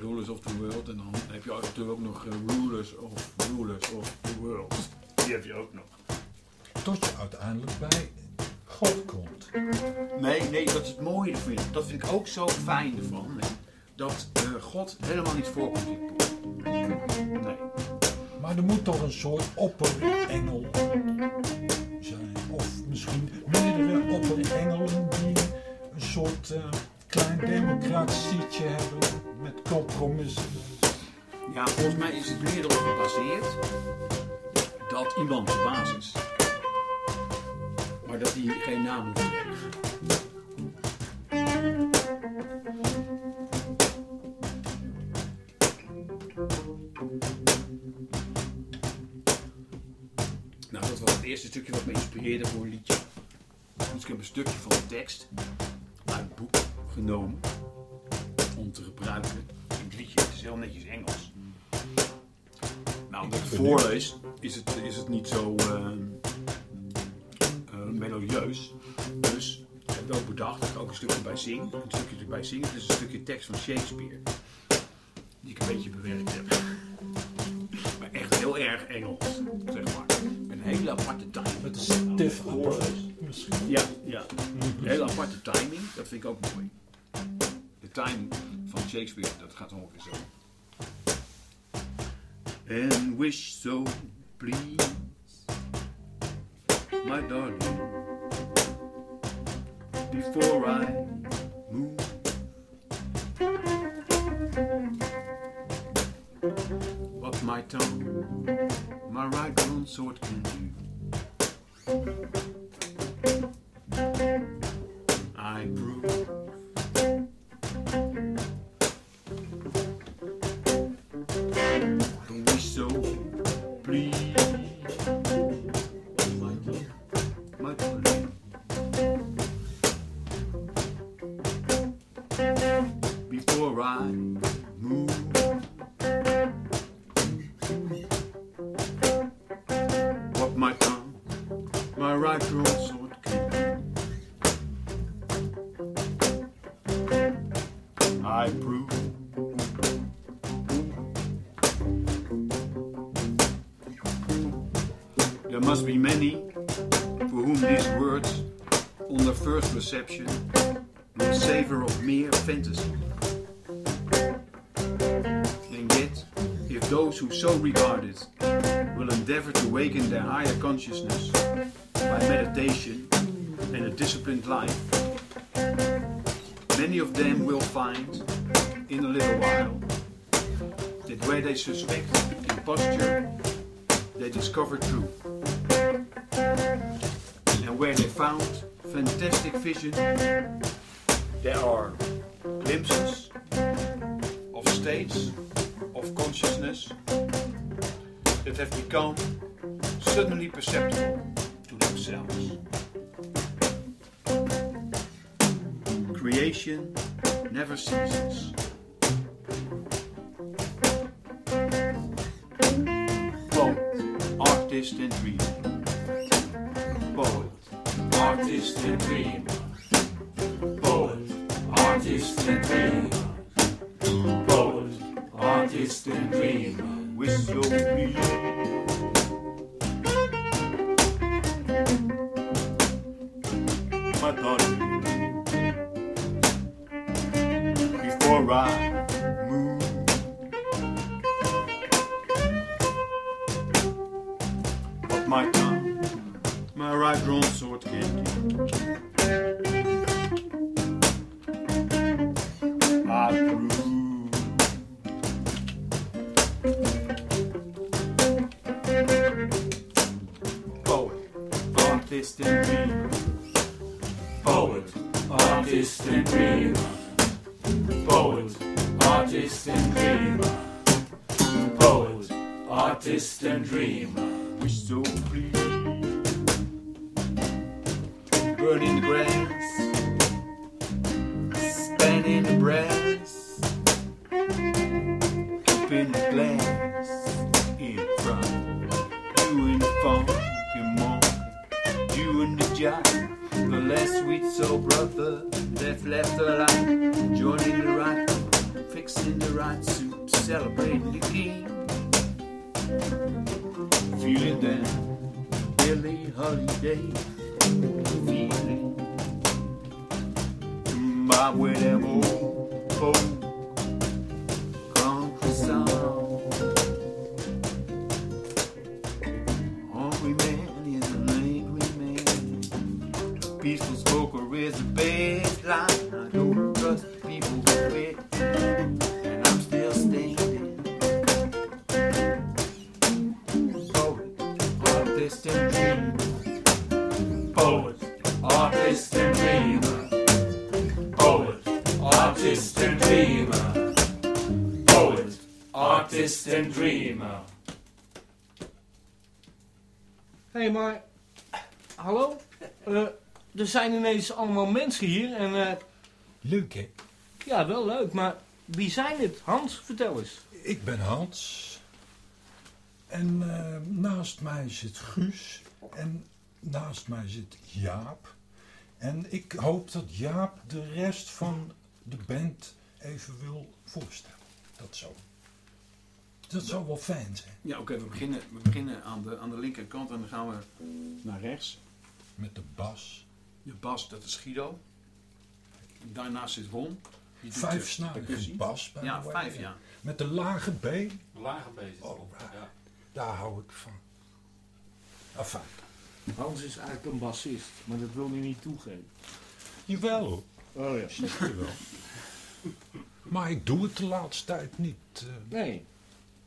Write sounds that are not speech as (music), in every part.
Rulers of the World. En dan heb je natuurlijk ook nog eh, Rulers of Rulers of the World. Die heb je ook nog. Tot je uiteindelijk bij God komt. Nee, nee, dat is het mooie ervan. Dat vind ik ook zo fijn ervan. hè. Dat eh, God helemaal niet voorkomt in het boek. Nee. Maar er moet toch een soort opperengel zijn. Of misschien meerdere opperengelen die een soort eh, klein democratietje hebben met compromissen. Ja, volgens mij is het meer erop gebaseerd dat iemand de baas is. Maar dat hij geen naam moet hebben. Nou, dat was het eerste stukje wat me inspireerde voor een liedje. Dus ik heb een stukje van de tekst genomen om te gebruiken in het liedje. Het is heel netjes Engels. Nou, omdat ik het voorlees, is het, is het niet zo eh, eh, melodieus. Dus ik heb ook bedacht dat ik ook een stukje bij zing. Een stukje erbij zing. Het is een stukje tekst van Shakespeare. Die ik een beetje bewerkt heb. (laughs) Maar echt heel erg Engels, zeg maar. Een hele aparte timing. Met een stiff misschien. Ja, ja. Een hele aparte timing, dat vind ik ook mooi. Timing van Shakespeare, dat gaat ongeveer zo. And wish so, please, my darling, before I move. What my tongue, my right grown sword can do. I prove. First reception, will savor of mere fantasy. And yet, if those who so regard it will endeavor to waken their higher consciousness by meditation and a disciplined life, many of them will find, in a little while, that where they suspect imposture, they discover truth. And where they found fantastic vision, there are glimpses of states of consciousness that have become suddenly perceptible to themselves. Creation never ceases. Poet, artist and dreamer artist and dream. Poet, artist and dream. Poet, artist and dream. With your music. Er zijn ineens allemaal mensen hier en... eh, Leuk hè? ja, wel leuk, maar wie zijn het? Hans, vertel eens. Ik ben Hans. En eh, naast mij zit Guus. En naast mij zit Jaap. En ik hoop dat Jaap de rest van de band even wil voorstellen. Dat zo. Dat zou wel fijn zijn. Ja, oké, we, beginnen, we beginnen aan de, aan de linkerkant en dan gaan we naar rechts. Met de bas. De bas, dat is Guido. Daarnaast zit Ron. Die doet Vijf de snarige percussie. bas. bij Ja, de vijf, ja. Met de lage B. Lage bezig. Oh, ja. Daar hou ik van. Enfin. Hans is eigenlijk een bassist, maar dat wil hij niet toegeven. Jawel hoor. Oh ja. Zeg je wel. Maar ik doe het de laatste tijd niet. eh. Nee.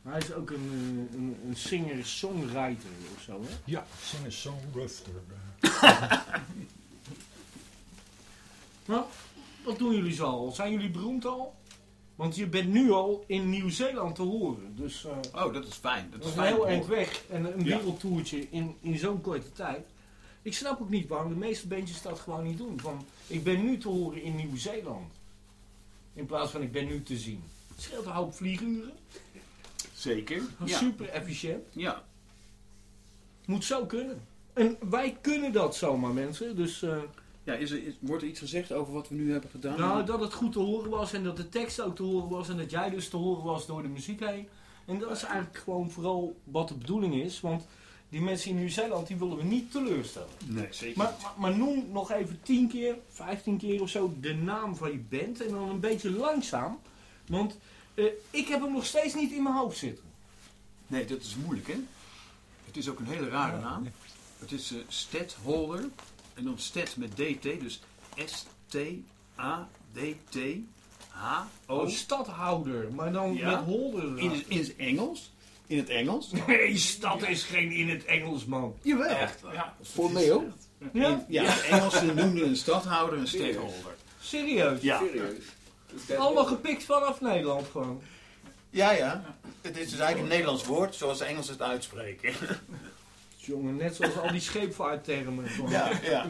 Hij is ook een, eh, een, een singer-songwriter of zo, hè? ja, zingen zo'n (laughs) wat doen jullie zo al? Zijn jullie beroemd al? Want je bent nu al in Nieuw-Zeeland te horen. Dus eh, Oh, dat is fijn. Dat dat is een fijn. heel eind weg. En een Ja. wereldtoertje in, in zo'n korte tijd. Ik snap ook niet waarom de meeste bandjes dat gewoon niet doen. Van, ik ben nu te horen in Nieuw-Zeeland. In plaats van ik ben nu te zien. Het scheelt een hoop vlieguren. Zeker. (laughs) Ja. Super efficiënt. ja. Moet zo kunnen. En wij kunnen dat zomaar mensen. Dus eh, ja is er, is- wordt er iets gezegd over wat we nu hebben gedaan? nou, dat het goed te horen was. En dat de tekst ook te horen was. En dat jij dus te horen was door de muziek heen. En dat is eigenlijk gewoon vooral wat de bedoeling is. Want die mensen in Nieuw-Zeeland die willen we niet teleurstellen. Nee, zeker Maar, niet. maar, maar noem nog even 10 keer, 15 keer of zo de naam van je band. En dan een beetje langzaam. Want eh, ik heb hem nog steeds niet in mijn hoofd zitten. Nee, dat is moeilijk, hè? Het is ook een hele rare Ja. naam. Het is Stadholder. En dan Stad met DT. Dus S-T-A-D-T-H-O. Oh, stadhouder. Maar dan Ja. met holder. In, het- in het Engels. In het Engels. Nee, stad is geen in het Engels, man. Jawel. Echt waar. Ja, formeel. Ja? In- ja, de Engelsen noemden een stadhouder een stadholder. Serieus? Ja. Serieus. Allemaal gepikt vanaf Nederland gewoon. Ja, ja. Het is dus eigenlijk een Nederlands woord zoals de Engelsen het uitspreken. Jongen, net zoals al die scheepvaarttermen. gewoon. Ja, ja.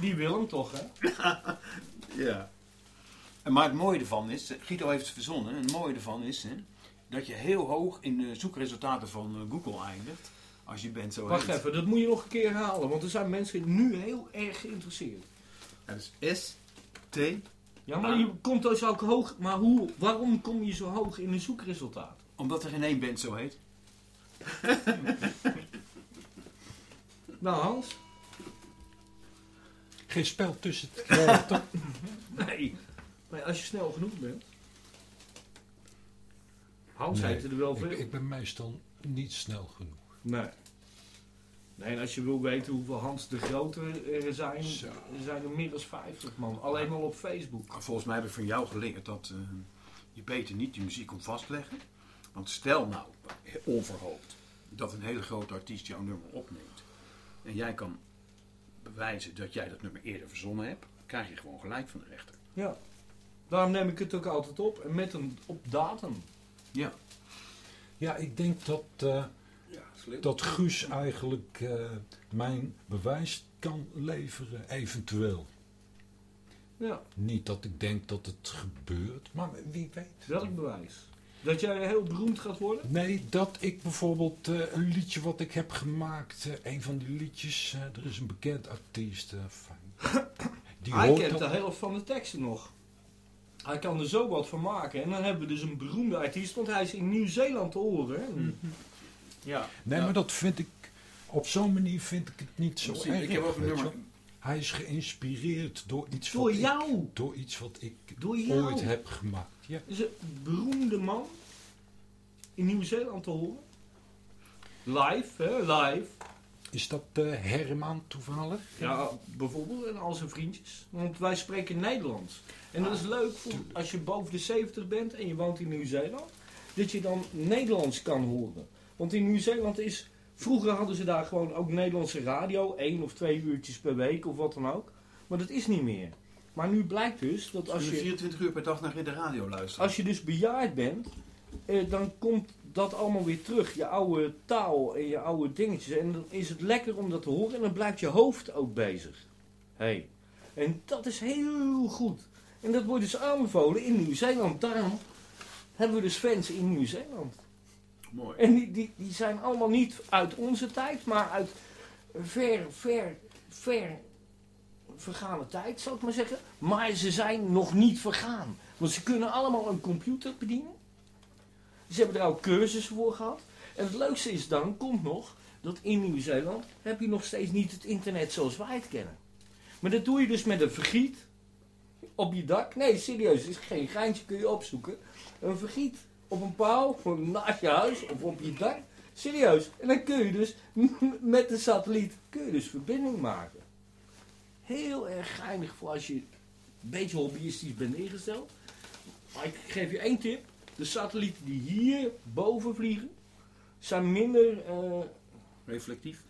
Die wil hem toch, hè? (laughs) Ja. En maar het mooie ervan is, Guido heeft het verzonnen, het mooie ervan is hè, dat je heel hoog in de zoekresultaten van eh, Google eindigt. Als je bent zo Wacht heet. even, dat moet je nog een keer herhalen. Want er zijn mensen nu heel erg geïnteresseerd. Ja, dat is S, T, Ja, maar je komt dus ook hoog. Maar hoe, waarom kom je zo hoog in de zoekresultaten? omdat er geen één band zo heet. (laughs) Nou, Hans? Geen spel tussen (laughs) toch? Nee. Maar als je snel genoeg bent. Hans Nee, heet er wel veel. ik, ik ben meestal niet snel genoeg. Nee. Nee, en als je wil weten hoeveel Hans de Grote er zijn, Zo. er zijn er meer dan 50 man. Alleen al op Facebook. Volgens mij heb ik van jou geleerd dat eh, je beter niet je muziek komt vastleggen. Want stel nou, onverhoopt, dat een hele grote artiest jouw nummer opneemt. En jij kan bewijzen dat jij dat nummer eerder verzonnen hebt. Dan krijg je gewoon gelijk van de rechter. Ja. Daarom neem ik het ook altijd op. En met een op datum. Ja. Ja, ik denk dat, eh, Ja, dat Guus eigenlijk eh, mijn bewijs kan leveren, eventueel. Ja. Niet dat ik denk dat het gebeurt, maar wie weet. Welk bewijs? Dat jij heel beroemd gaat worden? Nee, dat ik bijvoorbeeld eh, een liedje wat ik heb gemaakt, eh, een van die liedjes, eh, er is een bekend artiest, eh, (coughs) die Hij hoort kent de helft van de teksten nog. Hij kan er zo wat van maken. En dan hebben we dus een beroemde artiest, want hij is in Nieuw-Zeeland te horen. hè. Ja. Nee, Ja. maar dat vind ik op zo'n manier vind ik het niet zo Misschien- erg. ik heb ook een nummer. Hij is geïnspireerd door iets, Door wat ik, jou. door iets wat ik Door jou. ooit heb gemaakt. Ja. Is een beroemde man in Nieuw-Zeeland te horen. Live, hè, live. Is dat eh, Herman toevallig? Ja, bijvoorbeeld en al zijn vriendjes. Want wij spreken Nederlands. En dat is leuk voor als je boven de 70 bent en je woont in Nieuw-Zeeland. Dat je dan Nederlands kan horen. Want in Nieuw-Zeeland is... Vroeger hadden ze daar gewoon ook Nederlandse radio. één of twee uurtjes per week of wat dan ook. Maar dat is niet meer. Maar nu blijkt dus dat als je... 24 uur per dag naar de radio luistert. Als je dus bejaard bent, eh, dan komt dat allemaal weer terug. Je oude taal en je oude dingetjes. En dan is het lekker om dat te horen. En dan blijft je hoofd ook bezig. Hey. En dat is heel goed. En dat wordt dus aanbevolen in Nieuw-Zeeland. Daarom hebben we dus fans in Nieuw-Zeeland. Mooi. En die, die, die zijn allemaal niet uit onze tijd, maar uit ver, ver, ver vergane tijd, zal ik maar zeggen. Maar ze zijn nog niet vergaan. Want ze kunnen allemaal een computer bedienen. Ze hebben er ook cursussen voor gehad. En het leukste is dan, komt nog, dat in Nieuw-Zeeland heb je nog steeds niet het internet zoals wij het kennen. Maar dat doe je dus met een vergiet op je dak. Nee, serieus, is geen geintje, kun je opzoeken. Een vergiet op een paal, naast je huis of op je dak. Serieus. En dan kun je dus met de satelliet kun je dus verbinding maken. Heel erg geinig voor als je een beetje hobbyistisch bent ingesteld. Maar ik geef je één tip. De satellieten die hier boven vliegen, zijn minder... eh, Reflectief.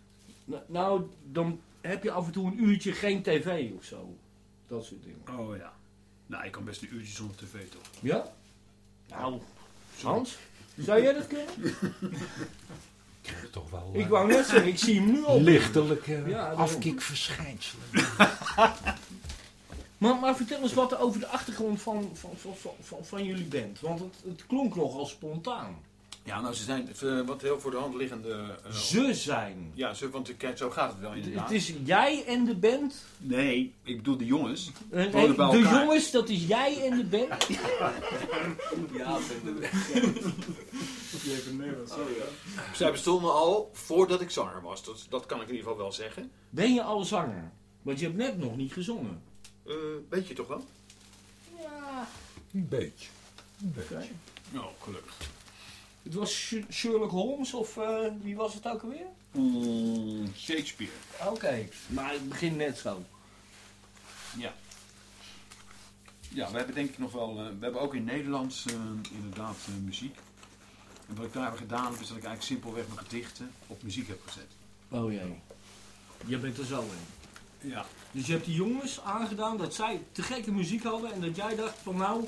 nou, nou, dan heb je af en toe een uurtje geen tv of zo. Dat soort dingen. Oh ja. Nou, ik kan best een uurtje zonder tv toch? Ja? Nou, Hans, zou jij dat kunnen? (laughs) toch wel Ik eh, wou net zeggen, ik zie hem nu al. lichtelijke Ja, daarom. afkikverschijnselen. (laughs) Maar, maar vertel eens wat over de achtergrond van, van, van, van, van, van jullie band. Want het, het klonk nogal spontaan. Ja, nou, ze zijn eh, wat heel voor de hand liggende... eh, Ze zijn. Ja, ze, want kijk, zo gaat het wel Het, inderdaad. het is jij en de band. Nee, ik bedoel de jongens. Eh, de elkaar. jongens, dat is jij en de band. (laughs) Ja, Zij bestonden al voordat ik zanger was. Dat, dat kan ik in ieder geval wel zeggen. Ben je al zanger? Want je hebt net nog niet gezongen. Eh, weet je toch wel? Ja. Een beetje. Een beetje. Oké. Oh, gelukkig. Het was Sh- Sherlock Holmes of eh, wie was het ook alweer? Mm, Shakespeare. Oké, maar het begint net zo. Ja. Ja, we hebben denk ik nog wel... eh, we hebben ook in Nederlands eh, inderdaad muziek. En wat ik daar heb gedaan is dat ik eigenlijk simpelweg mijn gedichten op muziek heb gezet. Oh jee. Je bent er zo in. Ja. Dus je hebt die jongens aangedaan dat zij te gekke muziek hadden en dat jij dacht van nou,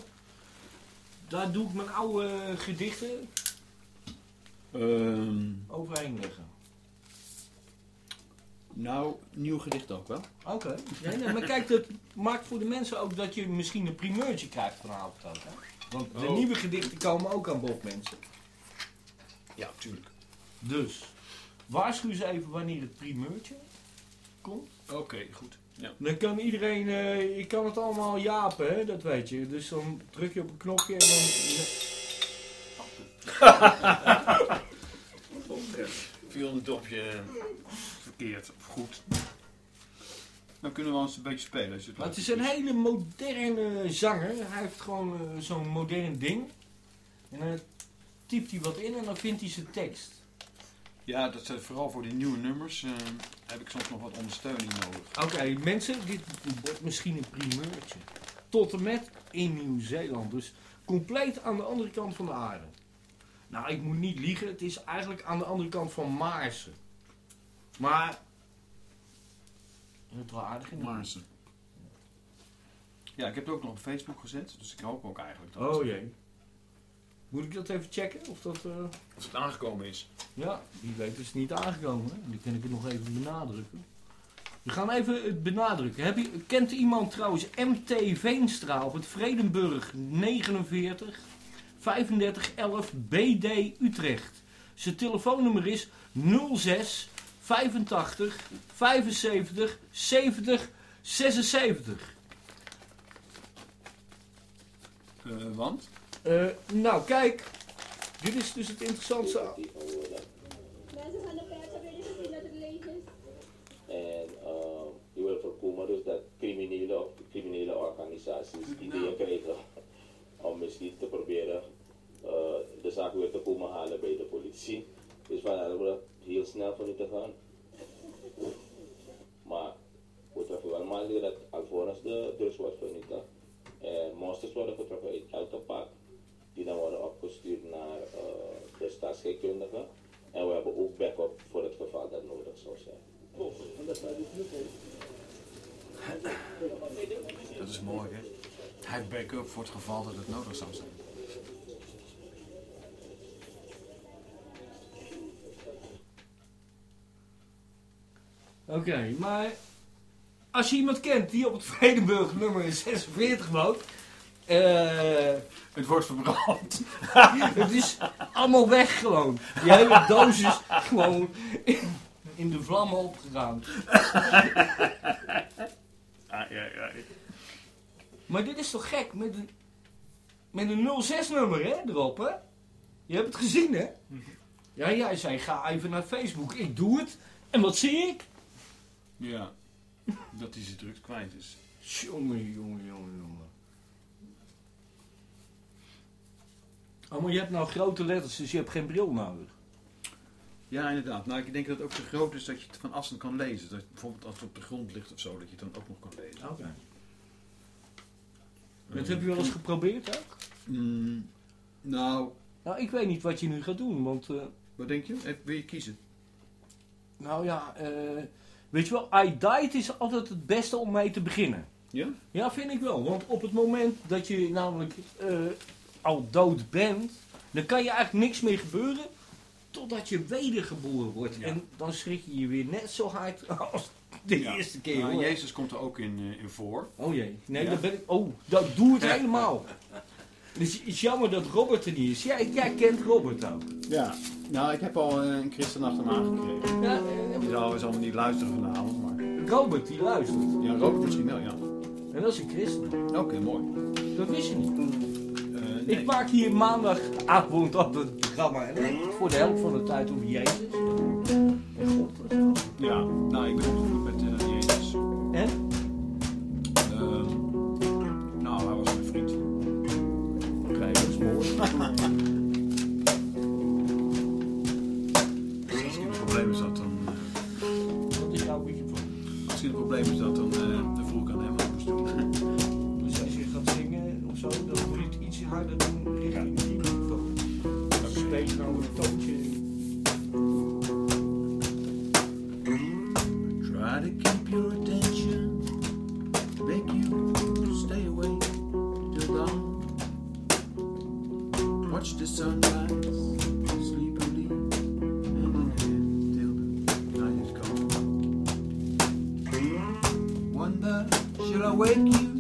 daar doe ik mijn oude gedichten Ehm, overheen leggen. nou, nieuw gedicht ook wel. Oké. Nee, nee, maar kijk, dat maakt voor de mensen ook dat je misschien een primeurtje krijgt vanavond ook. Hè? Want de Oh. nieuwe gedichten komen ook aan bod, mensen. Ja, tuurlijk. Dus, waarschuw ze even wanneer het primeurtje komt. Oké, goed. Ja. Dan kan iedereen, eh, je kan het allemaal japen, hè? dat weet je. Dus dan druk je op een knopje en dan... Viel een dopje verkeerd of goed. Dan kunnen we ons een beetje spelen. Als je het Maar het is een hele moderne zanger. Hij heeft gewoon eh, zo'n modern ding. En dan typt hij wat in en dan vindt hij zijn tekst. Ja, dat is vooral voor die nieuwe nummers. eh, heb ik soms nog wat ondersteuning nodig. Oké, mensen, dit wordt misschien een primeurtje. Tot en met in Nieuw-Zeeland. Dus compleet aan de andere kant van de aarde. Nou, ik moet niet liegen. Het is eigenlijk aan de andere kant van Maarsen. Maar... Het is wel aardig in Maarsen. Ja, ik heb het ook nog op Facebook gezet. Dus ik hoop ook eigenlijk dat, Oh jee. Moet ik dat even checken? Of dat... als het aangekomen is. Ja, wie weet is het niet aangekomen. Hè? Die kan ik het nog even benadrukken. We gaan even het benadrukken. Heb je, kent iemand trouwens MT Veenstra op het Vredenburg 49 3511 BD Utrecht. Zijn telefoonnummer is 06 85 75 70 76. Uh, want? Uh, nou, kijk. Dit is dus het interessantste. Mensen gaan de pers hebben gezien dat het leeg is. En eh, je wil voorkomen dus dat criminele, criminele organisaties ideeën nou. krijgen om misschien te proberen eh, de zaak weer te komen halen bij de politie. Dus vandaar dat we heel snel van u te gaan. Maar we treffen wel maanden dat alvorens de drugs wordt vernietigd en monsters worden getroffen uit elke park die dan worden opgestuurd naar eh, de staatsscheikundige. En we hebben ook backup voor het geval dat nodig zou zijn. Dat is mooi, hè? Hij heeft backup voor het geval dat het nodig zou zijn. Oké, maar als je iemand kent die op het Vredenburg nummer 46 woont, eh, Het wordt verbrand. (laughs) het is allemaal weg gewoon. Die hele doos is gewoon in, in de vlammen opgegaan. Ah, ja, ja. Maar dit is toch gek, met een, met een 06 nummer hè, erop hè? Je hebt het gezien hè? Ja, jij zei ga even naar Facebook. Ik doe het. En wat zie ik? Ja. Dat hij zijn drugs kwijt is. Jongen, jongen, jongen, jongen. Oh, maar je hebt nou grote letters, dus je hebt geen bril nodig. Ja, inderdaad. Nou, ik denk dat het ook zo groot is dat je het van afstand kan lezen. Dat bijvoorbeeld als het op de grond ligt of zo, dat je het dan ook nog kan lezen. Oké. Dat heb je wel eens geprobeerd ook? Mm, nou, Nou, ik weet niet wat je nu gaat doen, want... eh, wat denk je? Wil je kiezen? nou ja, eh, weet je wel, I died is altijd het beste om mee te beginnen. Ja? Ja, vind ik wel. Want op het moment dat je namelijk eh, al dood bent, dan kan je eigenlijk niks meer gebeuren totdat je wedergeboren wordt. Ja. En dan schrik je je weer net zo hard als de Ja. eerste keer. Nou. Jezus komt er ook in, eh, in voor. Oh jee, nee, Ja. dan ben ik. Oh, dat, doe het helemaal. Dus het is jammer dat Robert er niet is. Jij, jij kent Robert ook. Ja. Nou, ik heb al een christen achterna gekregen. Ja, eh, Die zal zal niet luisteren vanavond, maar... Robert die luistert. Ja, Robert misschien wel, ja. En dat is een christen. Oké, mooi. Dat wist je niet. Eh, nee. Ik maak hier maandagavond op het programma. En ik voor de helft van de tijd over Jezus. En God. Ja, nou, ik ben opgevoed met als hij een probleem zat, dan... eh, Dat is jouw probleem zat, dan, sunrise, sleep and leave, and then till the night is gone. Wonder, should I wake you?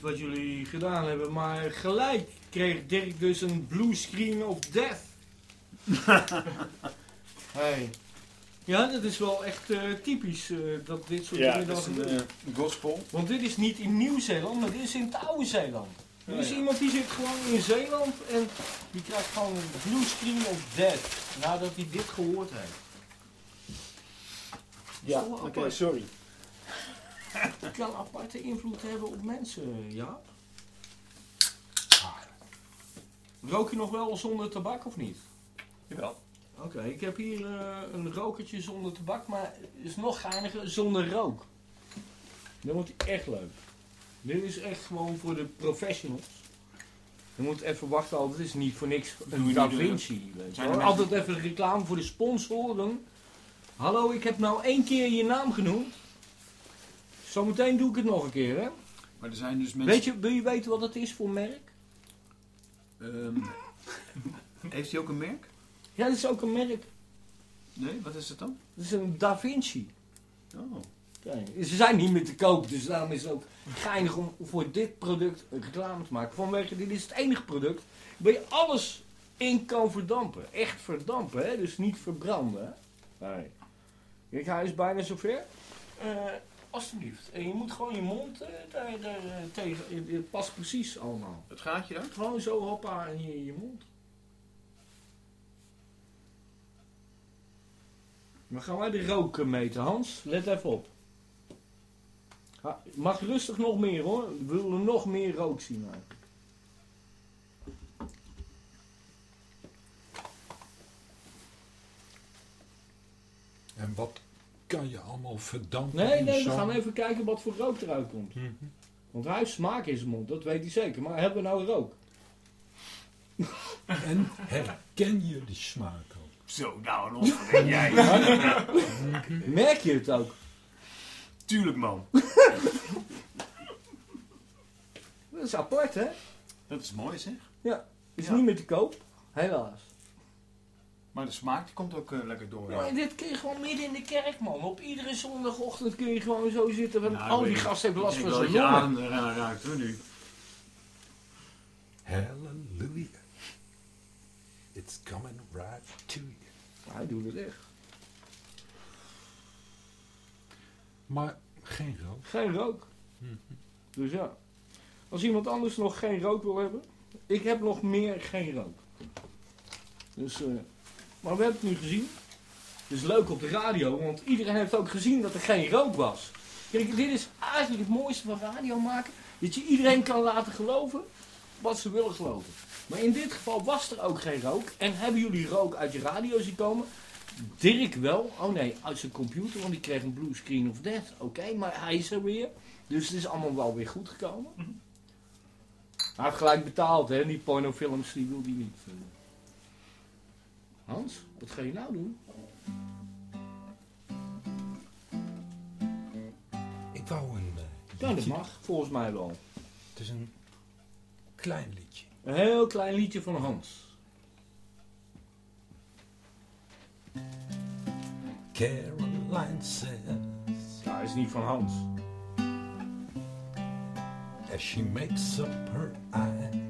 Niet wat jullie gedaan hebben, maar gelijk kreeg Dirk dus een blue screen of death. (laughs) hey. Ja, dat is wel echt eh, typisch eh, dat dit soort Ja, dingen dan dat is gebeuren. een eh, gospel. Want dit is niet in Nieuw-Zeeland, maar dit is in het oude Zeeland. Er is ja. iemand die zit gewoon in Zeeland en die krijgt gewoon een blue screen of death nadat hij dit gehoord heeft. Ja, oké, apart. sorry. Kan aparte invloed hebben op mensen, ja? Rook je nog wel zonder tabak of niet? Jawel. Oké, ik heb hier eh, een rokertje zonder tabak, maar het is nog geiniger zonder rook. Dan wordt hij echt leuk. Dit is echt gewoon voor de professionals. Je moet even wachten, al, het is niet voor niks Doe een je Da de- Vinci. Altijd even reclame voor de sponsoren. Hallo, ik heb nou één keer je naam genoemd. Zometeen doe ik het nog een keer, hè? Maar er zijn dus mensen... Weet je, wil je weten wat het is voor merk? Ehm, (laughs) heeft hij ook een merk? Ja, dat is ook een merk. Nee, wat is het dan? Dat is een Da Vinci. Oh. Kijk, ze zijn niet meer te koop, dus daarom is het ook geinig om voor dit product reclame te maken. Vanwege, dit is het enige product waar je alles in kan verdampen. Echt verdampen, hè? dus niet verbranden. Hè? Nee. Kijk, hij is bijna zover. Eh alsjeblieft. En je moet gewoon je mond eh, daar, daar, eh, tegen, het past precies allemaal. Het gaatje dan? Gewoon zo hoppa in je, je mond. Dan gaan wij de roken meten, Hans. Let even op. Ha, mag rustig nog meer hoor. We willen nog meer rook zien. nou. En wat kan je allemaal verdampen? Nee, nee, we gaan even kijken wat voor rook eruit komt. Mhm. Want hij heeft smaak in zijn mond, dat weet hij zeker. Maar hebben we nou rook? En herken je die smaak ook? Zo, nou en ons, wat denk jij? (laughs) Merk je het ook? Tuurlijk man. Dat is apart, hè? Dat is mooi zeg. Ja. Is Ja. niet meer te koop. Helaas. Maar de smaak die komt ook eh, lekker door. Ja, en dit kun je gewoon midden in de kerk, man. Op iedere zondagochtend kun je gewoon zo zitten. Want Nou, al ik die gasten hebben last Ik van zijn longen. adem eraan raakt hoor nu. Hallelujah. It's coming right to you. Hij doet het echt. Maar geen rook. Geen rook. Dus ja. Als iemand anders nog geen rook wil hebben. Ik heb nog meer geen rook. Dus, eh, maar we hebben het nu gezien. Het is leuk op de radio, want iedereen heeft ook gezien dat er geen rook was. Kijk, dit is eigenlijk het mooiste van radio maken. Dat je iedereen kan laten geloven wat ze willen geloven. Maar in dit geval was er ook geen rook. En hebben jullie rook uit je radio zien komen? Dirk wel. Oh nee, uit zijn computer, want die kreeg een blue screen of death. Oké, maar hij is er weer. Dus het is allemaal wel weer goed gekomen. Hij heeft gelijk betaald, hè. Die pornofilms, die wil hij niet. Hans, wat ga je nou doen? Ik wou een Ja, dat mag, volgens mij wel. Het is een klein liedje. Een heel klein liedje van Hans. Caroline says Ja, hij is niet van Hans. as she makes up her eye.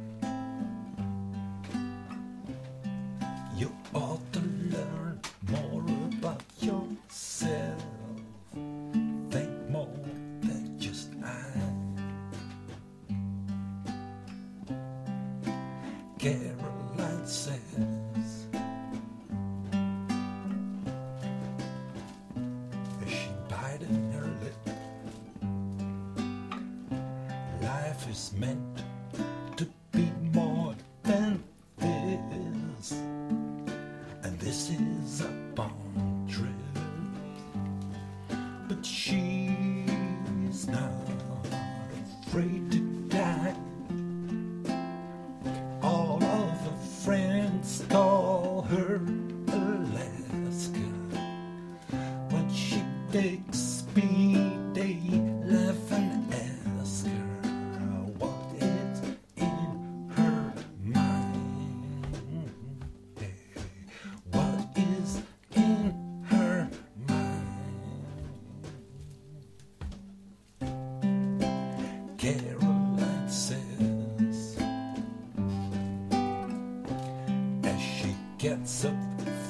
Up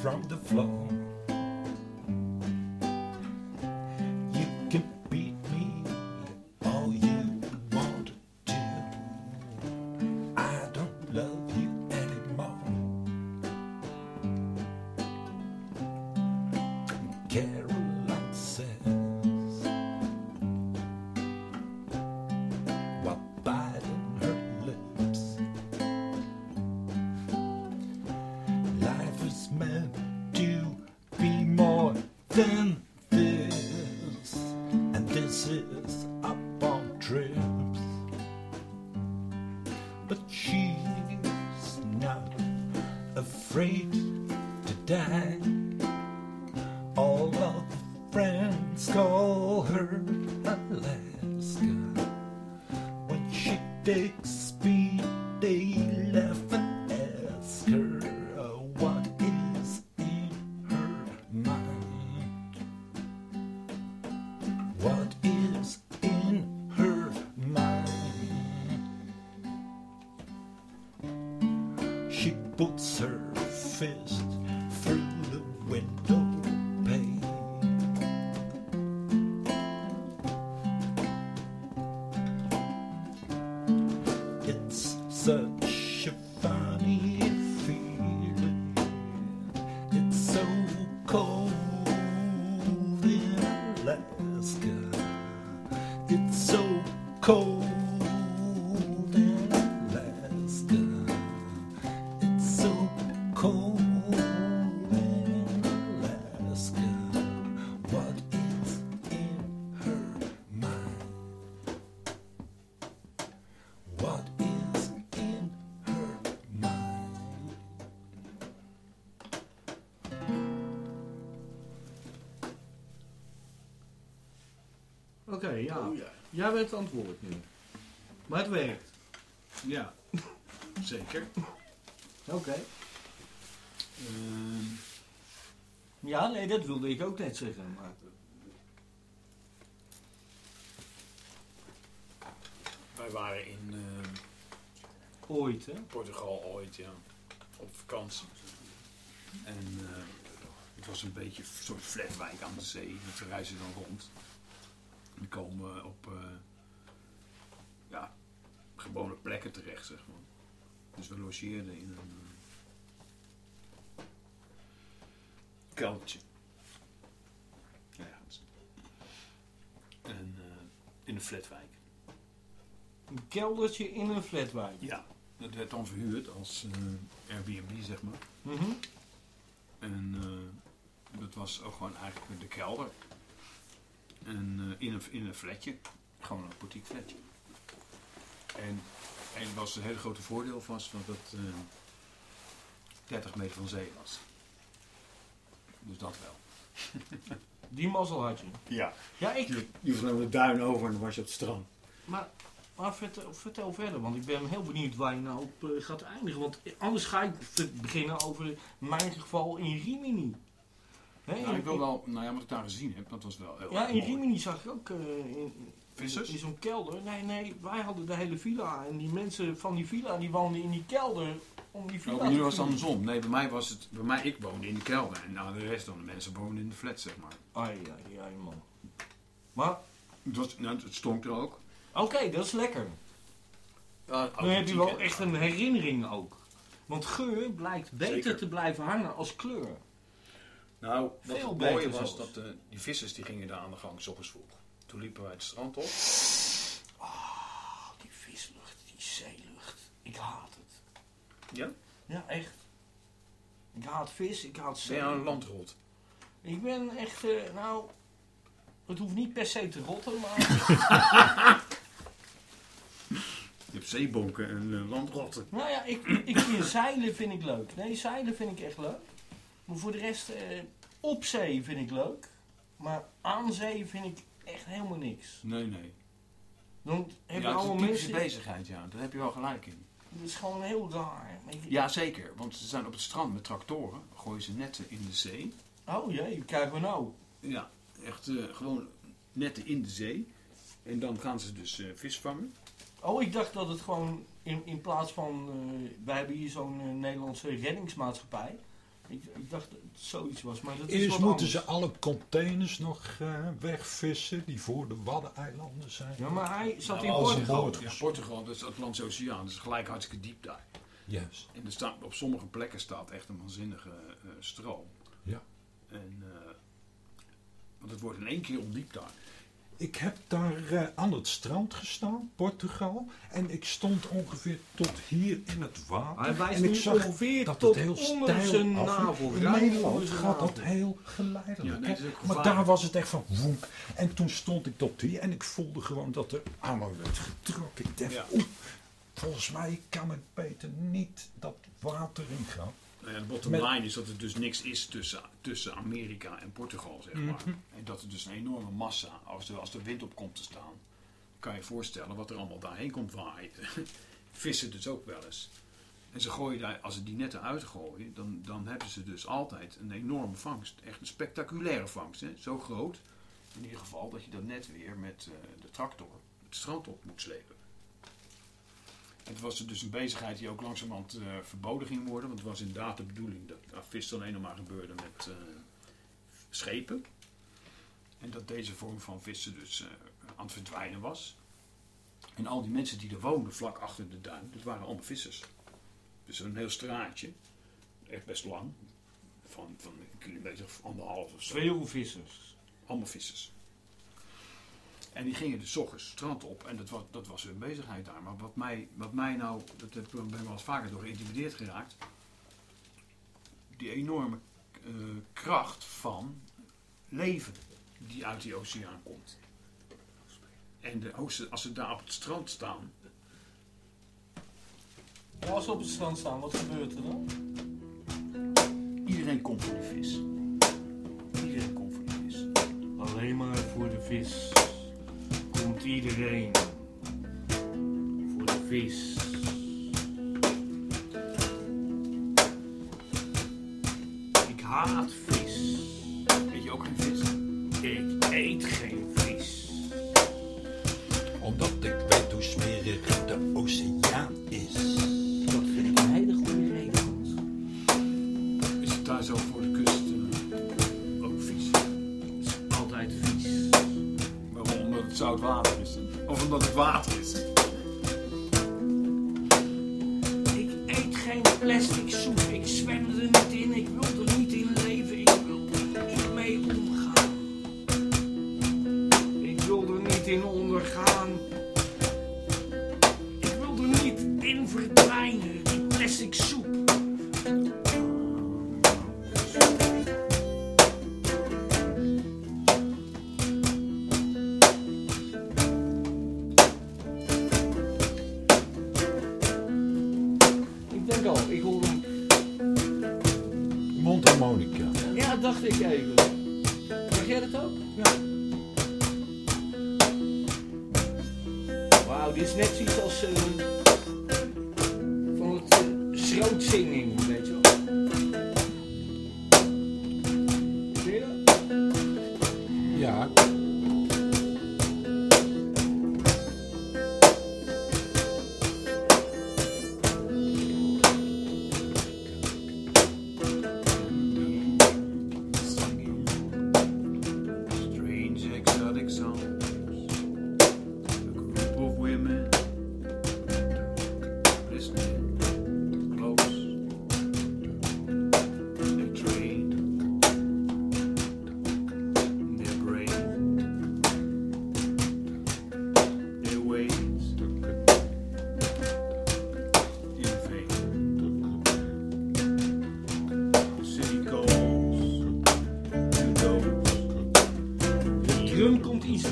from the floor. Ja. Oh ja. Jij bent het antwoord nu. Maar het werkt. Ja, zeker. Oké. Ehm, Ja, nee, dat wilde ik ook net zeggen. Maar... wij waren in ehm, Ooit, hè? Portugal ooit, ja. Op vakantie. En eh, het was een beetje een soort flatwijk aan de zee. We reizen dan rond. We komen op eh, ja, gewone plekken terecht, zeg maar. Dus we logeerden in een uh, keldertje. Ergens. En eh, in een flatwijk. Een keldertje in een flatwijk. Ja, dat werd dan verhuurd als Airbnb, zeg maar. Mhm. En dat was ook gewoon eigenlijk de kelder. En eh, in, een, in een flatje. Gewoon een boutique flatje. En, en was het hele grote voordeel was dat het eh 30 meter van zee was. Dus dat wel. (laughs) Die mazzel had je. Ja. Ja, ik... Je, je was de duin over en dan was je op het strand. Maar, maar vertel, vertel verder, want ik ben heel benieuwd waar je nou op eh, gaat eindigen. Want anders ga ik beginnen over mijn geval in Rimini. Hè, Nou, ik wil wel, nou ja, wat ik daar gezien heb, dat was wel heel Ja, in. Rimini zag ik ook eh, in, in, Vissers? in zo'n kelder. Nee, nee, wij hadden de hele villa. En die mensen van die villa die woonden in die kelder om die villa Oh, te was het andersom. Nee, bij mij was het, bij mij, ik woonde in de kelder. En nou, de rest van de mensen woonden in de flat, zeg maar. Ai, ai, ai, man. Maar, Het, was, nou, het stonk er ook. oké, dat is lekker. Dan heb je wel echt een herinnering ook. Want geur blijkt beter Zeker. te blijven hangen als kleur. Nou, wat Veel het mooie was, zelfs. dat eh, die vissers die gingen daar aan de gang, s ochtends vroeg. Toen liepen wij het strand op. Ah, die vislucht, die zeelucht. Ik haat het. Ja? Ja, echt. Ik haat vis, ik haat Ben zee. je aan een landrot? Ik ben echt, eh, nou, het hoeft niet per se te rotten, maar (laughs) Je hebt zeebonken en eh, landrotten. nou ja, ik, ik vind zeilen vind ik leuk. Nee, zeilen vind ik echt leuk. Maar voor de rest, eh, op zee vind ik leuk. Maar aan zee vind ik echt helemaal niks. Nee, nee. Dan heb je ja, het is allemaal een typische mensen... bezigheid, ja. Daar heb je wel gelijk in. Dat is gewoon heel raar. Maar ik- Ja, zeker. Want ze zijn op het strand met tractoren. Gooien ze netten in de zee. Oh jee, kijk maar nou. Ja, echt eh, gewoon netten in de zee. En dan gaan ze dus eh, vis vangen. Oh, ik dacht dat het gewoon in, in plaats van... eh, wij hebben hier zo'n eh, Nederlandse reddingsmaatschappij. Ik, ik dacht dat het zoiets was, maar dat is Eerst moeten anders. ze alle containers nog eh, wegvissen die voor de Waddeneilanden zijn. Ja, maar hij zat Nou, in Portugal. Ja, Portugal, dat is Atlantische Oceaan, dat is gelijk hartstikke diep daar. Juist. En er staat, op sommige plekken staat echt een waanzinnige eh, stroom. Ja. En, eh, want het wordt in één keer ondiep daar. Ik heb daar eh, aan het strand gestaan, Portugal. En ik stond ongeveer tot hier in het water. Hij en ik zag ongeveer dat tot het heel onder stijl navel. In Nederland gaat dat heel geleidelijk. Ja, nee, maar daar was het echt van woenk. En toen stond ik tot hier en ik voelde gewoon dat er aan me werd getrokken. Ik dacht, Ja. oeh, volgens mij kan het beter niet dat water ingaan. Nou ja, de bottom Met- line is dat er dus niks is tussen, tussen Amerika en Portugal, zeg maar. En dat er dus een enorme massa, als er, als er wind op komt te staan, kan je je voorstellen wat er allemaal daarheen komt waaien. (laughs) Vissen dus ook wel eens. En ze gooien daar, als ze die netten uitgooien, dan, dan hebben ze dus altijd een enorme vangst. Echt een spectaculaire vangst. Hè? Zo groot, in ieder geval, dat je dat net weer met eh, de tractor het strand op moet slepen. Het was dus een bezigheid die ook langzamerhand eh verboden ging worden. Want het was inderdaad de bedoeling dat vis alleen nog maar gebeurde met eh, schepen. En dat deze vorm van vissen dus eh, aan het verdwijnen was. En al die mensen die er woonden vlak achter de duin, dat waren allemaal vissers. Dus een heel straatje, echt best lang, van, van een kilometer of anderhalf of zo. Veel vissers. Allemaal vissers. En die gingen dus ochtends strand op en dat was, dat was hun bezigheid daar. Maar wat mij, wat mij nou, dat heb, ik- ben ik wel eens vaker door geïntimideerd geraakt. Die enorme eh, kracht van leven die uit die oceaan komt. En de, als, ze, als ze daar op het strand staan, als we op het strand staan, wat gebeurt er dan? iedereen komt voor die vis. Iedereen komt voor die vis. Alleen maar voor de vis. Komt iedereen. Voor de vis. Ik haat vis. Weet je ook geen vis? Ik eet geen vis. Omdat ik weet hoe smerig de oceaan is. Of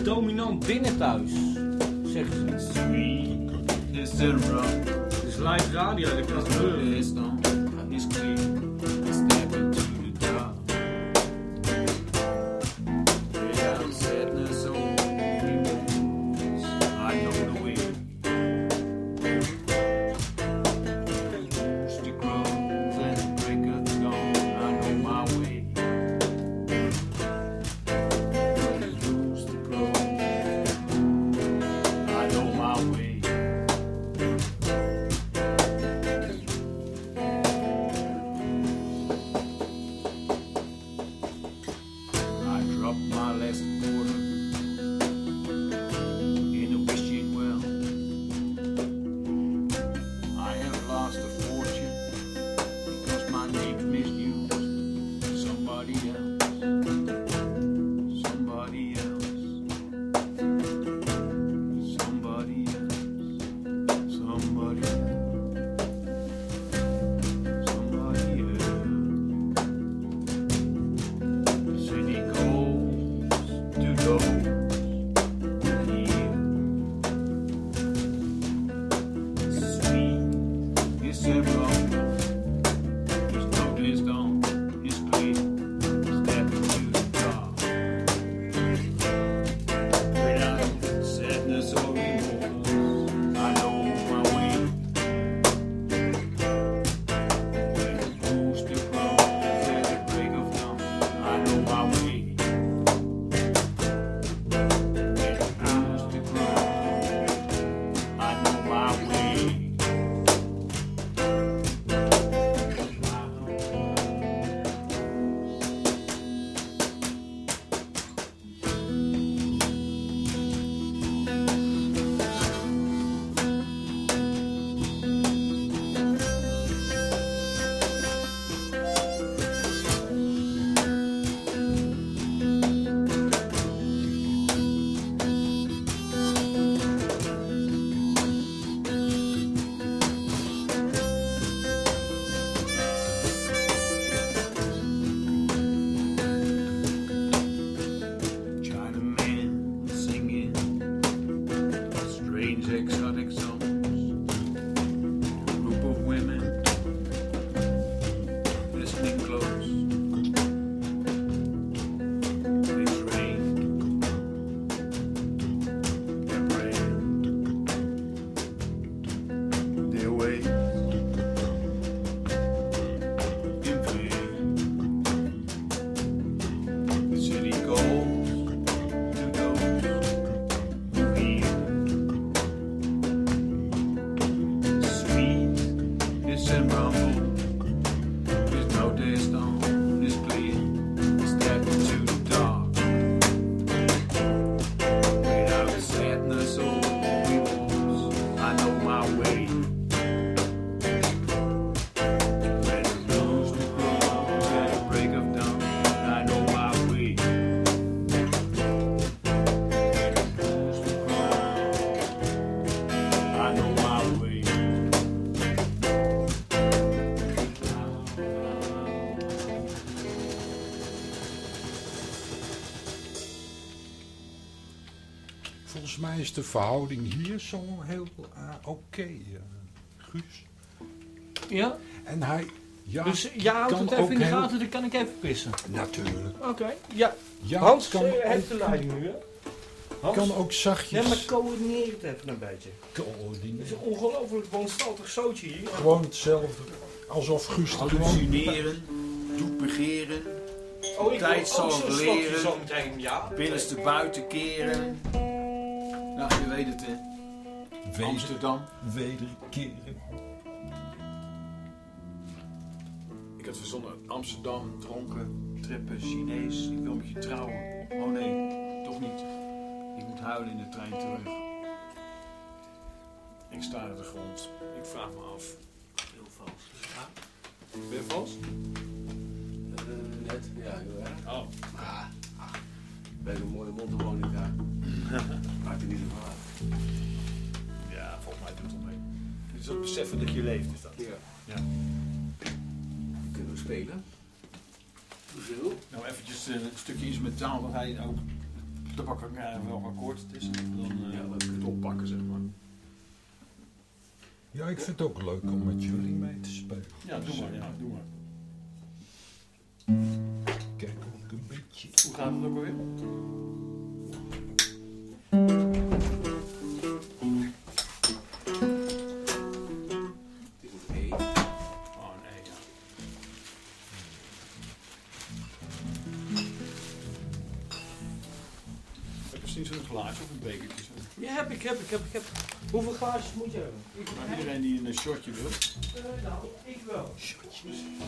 dominant binnen thuis, zeggen ze. Is is de verhouding hier zo heel eh, oké, eh, Guus. Ja? En hij, ja, dus jij houdt kan het even in de heel- gaten, dan kan ik even pissen. natuurlijk. Oké, ja. Ja, Hans kan, eh, ook, heeft de leiding nu, hè? Hans? kan ook zachtjes. Ja, maar coördineer het even een beetje. Het coördineren. is een ongelooflijk wanstaltig zootje hier. Gewoon hetzelfde. Alsof Guus er. Hallucineren, doet begeren, Oh, Tijd zal leren. zo meteen, ja. binnenste buiten keren. Je weet het hè. Weder, Amsterdam. wederkeren. Ik had verzonnen Amsterdam, dronken, trippen, Chinees. Ik wil met je trouwen. Oh nee, toch niet. Ik moet huilen in de trein terug. Ik sta op de grond. Ik vraag me af. Heel vals. Ja, Ben je vast? eh, net. Ja, heel erg. Oh. Ah, ach. Bij een mooie mondharmonica. (laughs) Maakt er niet zo van uit. Ja, volgens mij doet het omheen. Het is het beseffen dat je leeft, is dat. Ja. Ja. Kunnen we spelen? Hoeveel? Nou, eventjes eh, een stukje instrumentaal, dat hij ook te pakken krijgen welk akkoord het is. En dan eh, Ja, leuk. het oppakken, zeg maar. Ja, ik vind het ook leuk om met jullie mee te spelen. Ja, doe maar. Ja, doe maar. Kijk ook een beetje. Hoe gaat het ook alweer? Maar iedereen die een shotje wil. Eh, nou, ik wel. Dus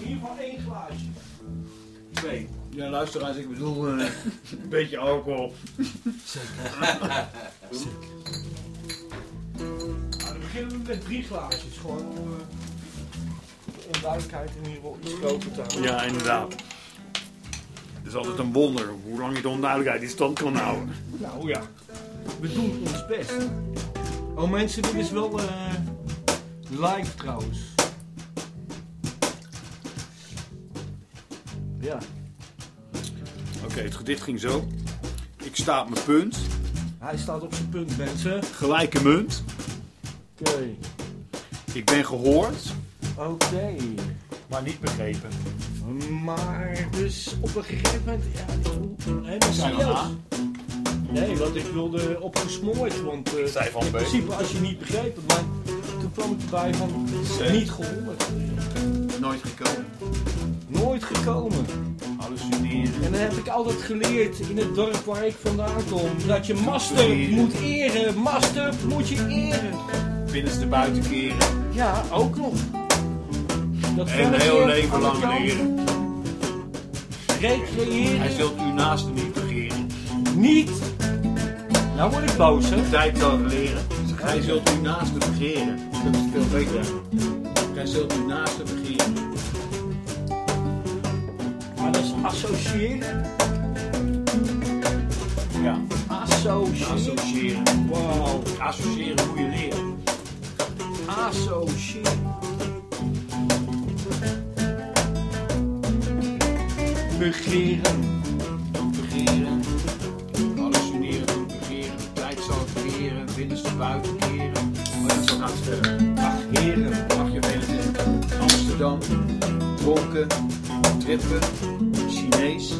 in ieder geval één glaasje. Twee. Ja, luisteraars, ik bedoel eh, een beetje alcohol. Nou, dan beginnen we met drie glaasjes. Gewoon om eh, de onduidelijkheid in ieder geval iets groter te houden. Ja, inderdaad. Het is altijd een wonder hoe lang je de onduidelijkheid in stand kan houden. Nou ja, we doen ons best. Oh mensen, dit is wel eh, live trouwens. Ja. Oké, het gedicht ging zo. Ik sta op mijn punt. Hij staat op zijn punt mensen. Gelijke munt. Oké. Ik ben gehoord, Oké. maar niet begrepen. Maar dus op een gegeven moment, ja, Zijn we serieus. Nee, want ik wilde opgesmoord, want eh, Zei van in principe als je niet begreep het, maar toen kwam ik erbij van niet gehoord. Nooit gekomen. Nooit gekomen. Hallucineren. En dan heb ik altijd geleerd in het dorp waar ik vandaan kom, dat je master moet eren. Master moet je eren. Binnenste buiten keren. Ja, ook nog. Dat En heel leven lang leren. Recreëren. Hij zult uw naaste niet begeren. Niet. Nou word ik boos, hè. Tijd zal leren. Gij zult uw naaste begeren. Dat is veel beter. Gij zult uw naaste begeren. Maar dat is associëren. Ja. Associëren. Associëren. Wauw. Associëren moet je leren. Associëren. Begeren. Buitenkeren. Maar oh, dat is het. Ach, heren, mag je velen. Amsterdam, dronken, trippen, Chinees.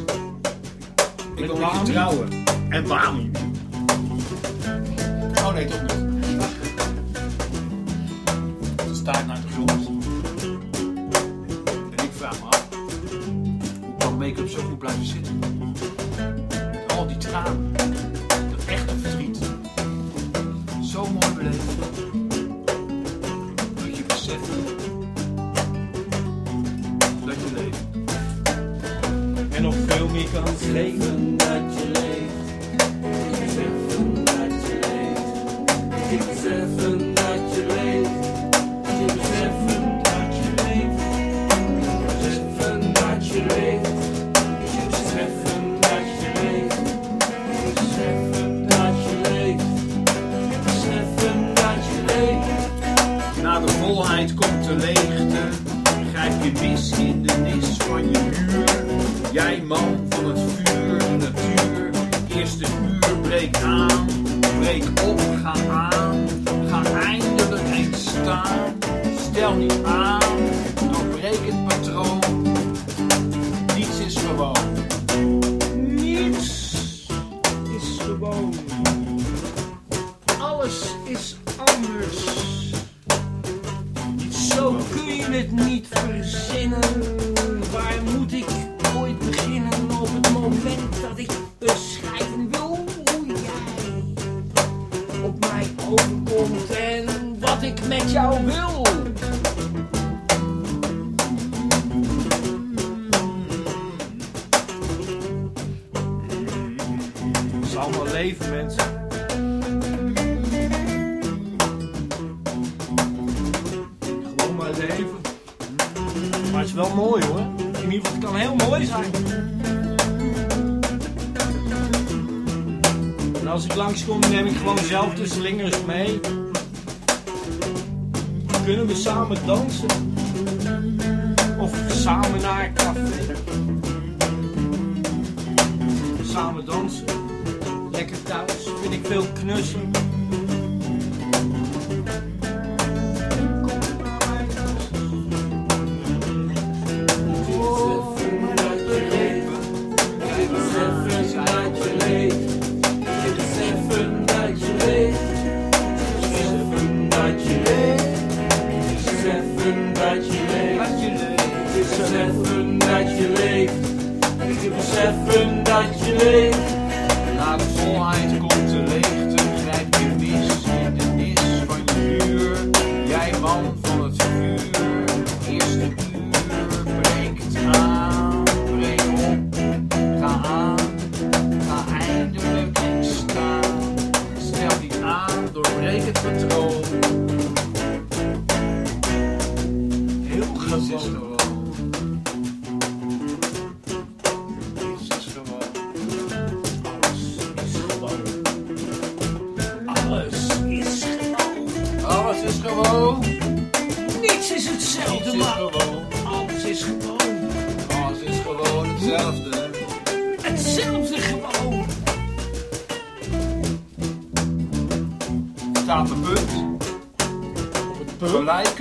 Ik wil met je trouwen. En waarom? Oh nee, toch niet. Ze staat nou naar de grond. En ik vraag me af, hoe kan make-up zo goed blijven zitten?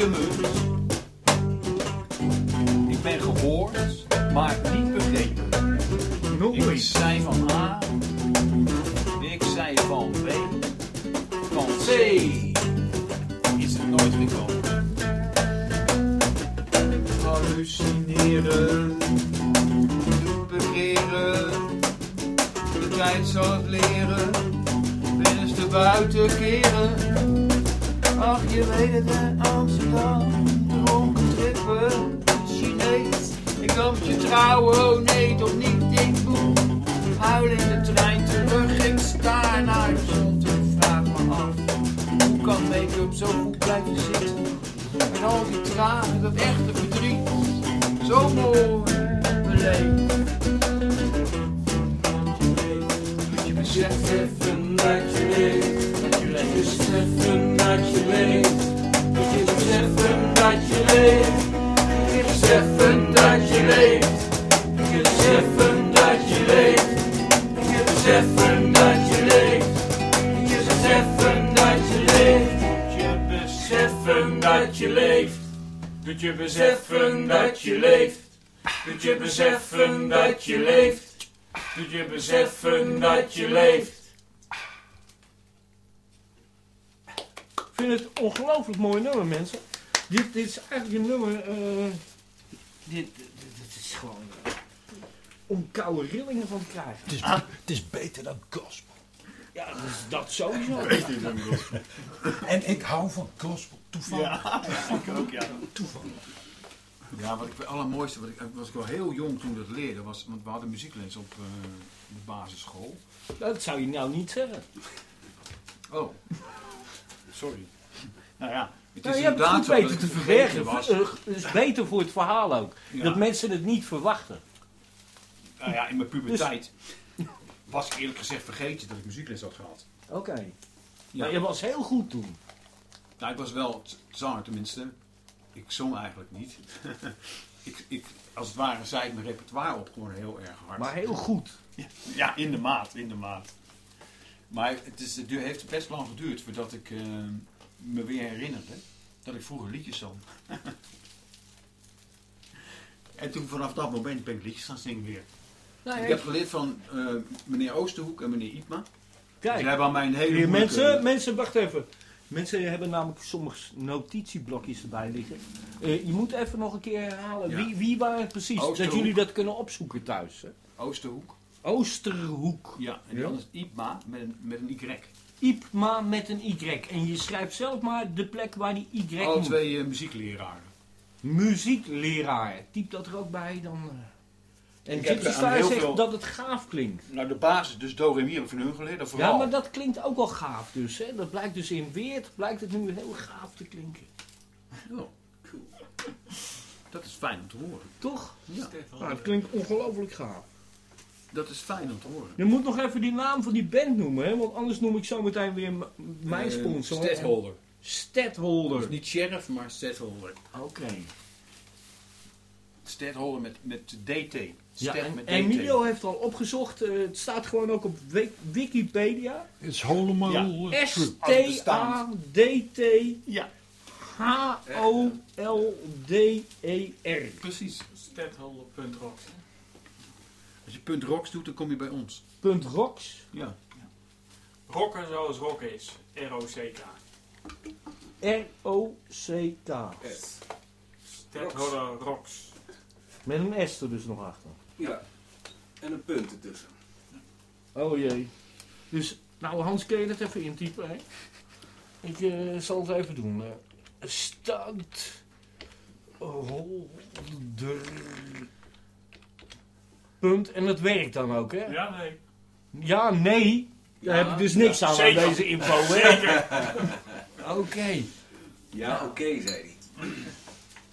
Good move. Je beseffen dat je leeft. Je beseffen dat je leeft. Je beseffen dat je leeft. Je beseffen dat je leeft. Je beseffen dat je leeft. Je beseffen dat je leeft. Je beseffen dat je leeft. Je beseffen dat je leeft. Moet je beseffen dat je leeft. Ik vind het ongelooflijk mooi nummer, mensen. Dit, is eigenlijk een nummer... Eh, dit, is gewoon... Eh, om koude rillingen van te krijgen. Het is, ah. het is beter dan gospel. Ja, dus dat sowieso. Beter dan gospel. En ik hou van gospel. Toevallig. Ja, (laughs) ik ook, ja. Toevallig. Ja, wat ik het allermooiste, wat ik, was ik wel heel jong toen ik dat leerde, was, want we hadden muziekles op eh, de basisschool. Dat zou je nou niet zeggen. Oh, sorry. Nou ja, het is Nou, je hebt het inderdaad goed zo ik te vergeten verbergen. was. Het is beter voor het verhaal ook. Ja. Dat mensen het niet verwachten. Nou ja, in mijn puberteit was ik eerlijk gezegd vergeten dat ik muziekles had gehad. Oké. Ja. Maar je was heel goed toen. Nou, ik was wel zanger tenminste. Ik zong eigenlijk niet. (laughs) ik, ik, als het ware zei ik mijn repertoire op gewoon heel erg hard. Maar heel goed. Ja, in de maat, in de maat. Maar het, is, het heeft best lang geduurd voordat ik eh, me weer herinnerde dat ik vroeger liedjes zong. (laughs) en toen vanaf dat moment ben ik liedjes gaan zingen weer. Nou, Ik heb geleerd van eh, meneer Oosterhoek en meneer Ipma. Kijk, Die hebben aan mij een hele hier, moeilijke- mensen, mensen, wacht even. Mensen hebben namelijk sommige notitieblokjes erbij liggen. Eh, je moet even nog een keer herhalen. Ja. Wie, wie waren het precies? Dat Oosterhoek. jullie dat kunnen opzoeken thuis. Hè? Oosterhoek. Oosterhoek. Ja, en dan is Ipma met een, met een Y. Ipma met een Y. En je schrijft zelf maar de plek waar die Y Alle moet. twee eh, muziekleraren. Muziekleraar. Typ dat er ook bij dan. eh. En Ik heb Gypsy aan Star heel zegt veel- dat het gaaf klinkt. Nou, de basis, dus Do, Re, Mi, heb ik van hun geleerd. dat Vooral. Ja, maar dat klinkt ook wel gaaf dus. Hè? Dat blijkt dus in Weert, blijkt het nu heel gaaf te klinken. Oh, cool. Dat is fijn om te horen. Toch? Ja, Nou, het klinkt ongelooflijk gaaf. dat is fijn om te horen. Je moet nog even die naam van die band noemen, hè? want anders noem ik zo meteen weer mijn Eh, sponsor. Stadholder. Stadholder. Dus niet sheriff, maar Stadholder. Oké. Stadholder met, met DT. Ja, en met. Emilio heeft al opgezocht, eh, het staat gewoon ook op Wi- Wikipedia. Het is helemaal Ja. eh, true. S-T-A-D-T Ja, H-O-L-D-E-R. precies. Stadholder.rocks. Als je punt rocks doet, dan kom je bij ons. Punt rocks. Ja. Rocker zoals rock is. R-O-C-K. R-O-C-K. Stadholder rocks. Met een S er dus nog achter. Ja. En een punt ertussen. Oh jee. Dus, nou Hans, kun je dat even intypen, hè? Ik eh, zal het even doen. eh. Stad... Holder... Punt. En dat werkt dan ook, hè? Ja, nee. Ja, nee. Daar Ja, heb ik dus niks aan, aan zeker. deze info, hè? (laughs) Oké. Ja, oké, zei hij.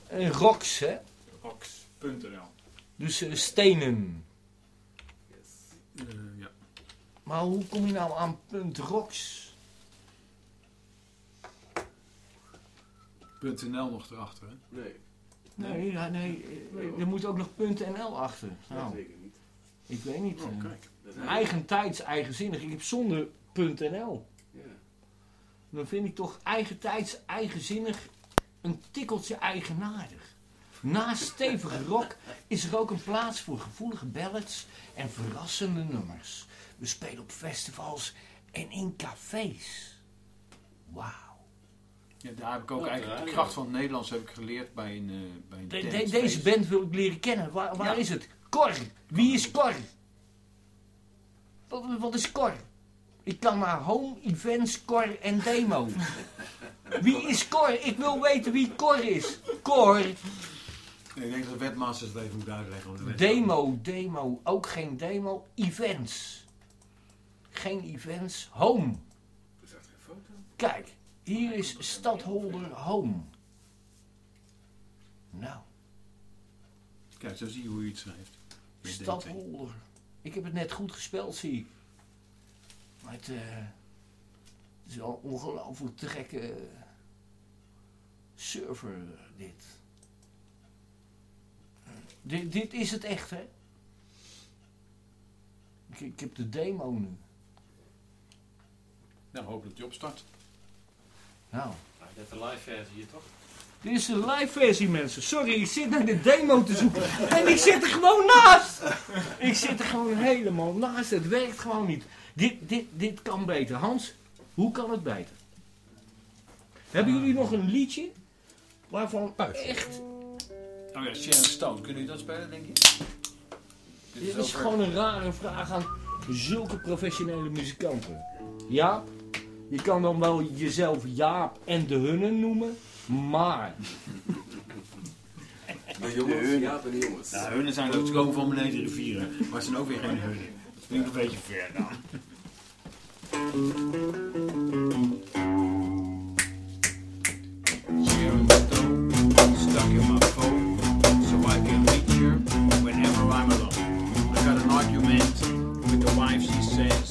En rocks, hè? Rocks.nl. Dus eh, stenen. Eh, ja. Maar hoe kom je nou aan punt rocks? Punt NL nog erachter, hè? Nee, Nee, ja, nee. eh, Er moet ook nog punt NL achter. dat Nou, zeker niet. ik weet niet. Oh, kijk. Dat Eigentijds, eigenzinnig. Ik heb zonder .nl. Ja. Dan vind ik toch eigentijds, eigenzinnig een tikkeltje eigenaardig. Naast stevige rock is er ook een plaats voor gevoelige ballads en verrassende nummers. We spelen op festivals en in cafés. Wauw. Ja, daar heb ik ook eigenlijk de ja. kracht van het Nederlands heb ik geleerd bij een, eh bij een De- de- dance deze band wil ik leren kennen. Waar, waar Ja. is het? Cor. Wie is Cor? Wat, wat is Cor? Ik kan naar Home, Events, Cor en Demo. (laughs) Wie is Cor? Ik wil weten wie Cor is. Cor, Ik denk dat de webmasters het even moet uitleggen. de demo, demo. Ook geen demo. Events. Geen events. Home. Er staat geen foto. Kijk, hier is Stadholder Home. Nou. Kijk, zo zie je hoe je het schrijft. Stadholder. Ik heb het net goed gespeld, zie ik. Maar het, eh, het is wel ongelooflijk te gekke server, dit. Dit. Dit is het echt, hè? Ik, ik heb de demo nu. Nou, hoop dat hij opstart. Nou, Maar je hebt een live versie hier toch? dit is een live versie, mensen. Sorry, ik zit naar de demo te zoeken. En ik zit er gewoon naast. Ik zit er gewoon helemaal naast. Het werkt gewoon niet. Dit, dit, dit kan beter. Hans, hoe kan het beter? Hebben jullie nog een liedje Waarvan echt... Oh ja, Sharon Stone. Kunnen jullie dat spelen, denk je? Dit Dit is over- gewoon een rare vraag aan zulke professionele muzikanten. Jaap, je kan dan wel jezelf Jaap en de Hunnen noemen, maar... (laughs) De jongens, ja, de jongens. Ja, hunnen zijn ook gewoon van beneden de rivieren. Maar het zijn ook weer geen hunnen. Dat vind ik een beetje ver dan. Sharon Stone, stuck in my argument with the wife, she says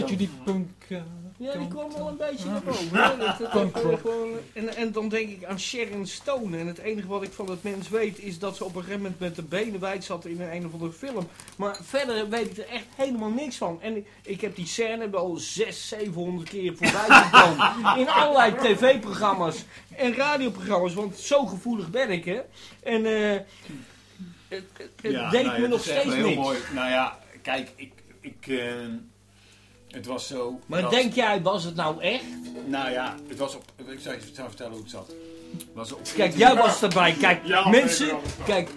beetje die punk... eh, Ja, die kwam wel een beetje naar boven. Dat- dat- dat- gewoon- En, en dan denk ik aan Sharon Stone. En het enige wat ik van het mens weet is dat ze op een gegeven moment met de benen wijd zat in een, een of andere film. Maar verder weet ik er echt helemaal niks van. En ik, ik heb die scène wel 600, 700 keer voorbij gekomen. (laughs) In allerlei tv-programma's en radioprogramma's. Want zo gevoelig ben ik, hè. En eh het, het, Ja, deed nou ja, me dat nog steeds niks. mooi. Nou ja, kijk, ik, ik, eh, het was zo. Maar dat- denk jij, was het nou echt? Nou ja, het was op. Ik zou je vertellen hoe het zat. Was op. Kijk, jij was erbij. Kijk, Ja, mensen. nee, Kijk,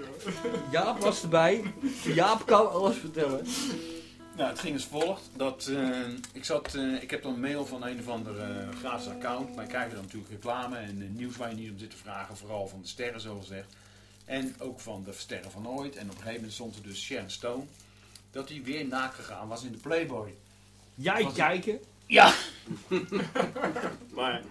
Jaap was erbij. Jaap kan alles vertellen. Nou, het ging als volgt. Dat, eh, ik, zat, eh, ik heb dan een mail van een of ander eh, gratis account. Maar ik krijg dan natuurlijk reclame en nieuws waar je niet om zit te vragen. Vooral van de sterren, zoals gezegd. En ook van de sterren van ooit. En op een gegeven moment stond er dus Sharon Stone. Dat hij weer naakt gegaan was in de Playboy. Jij Was- kijken. Ja! (laughs) maar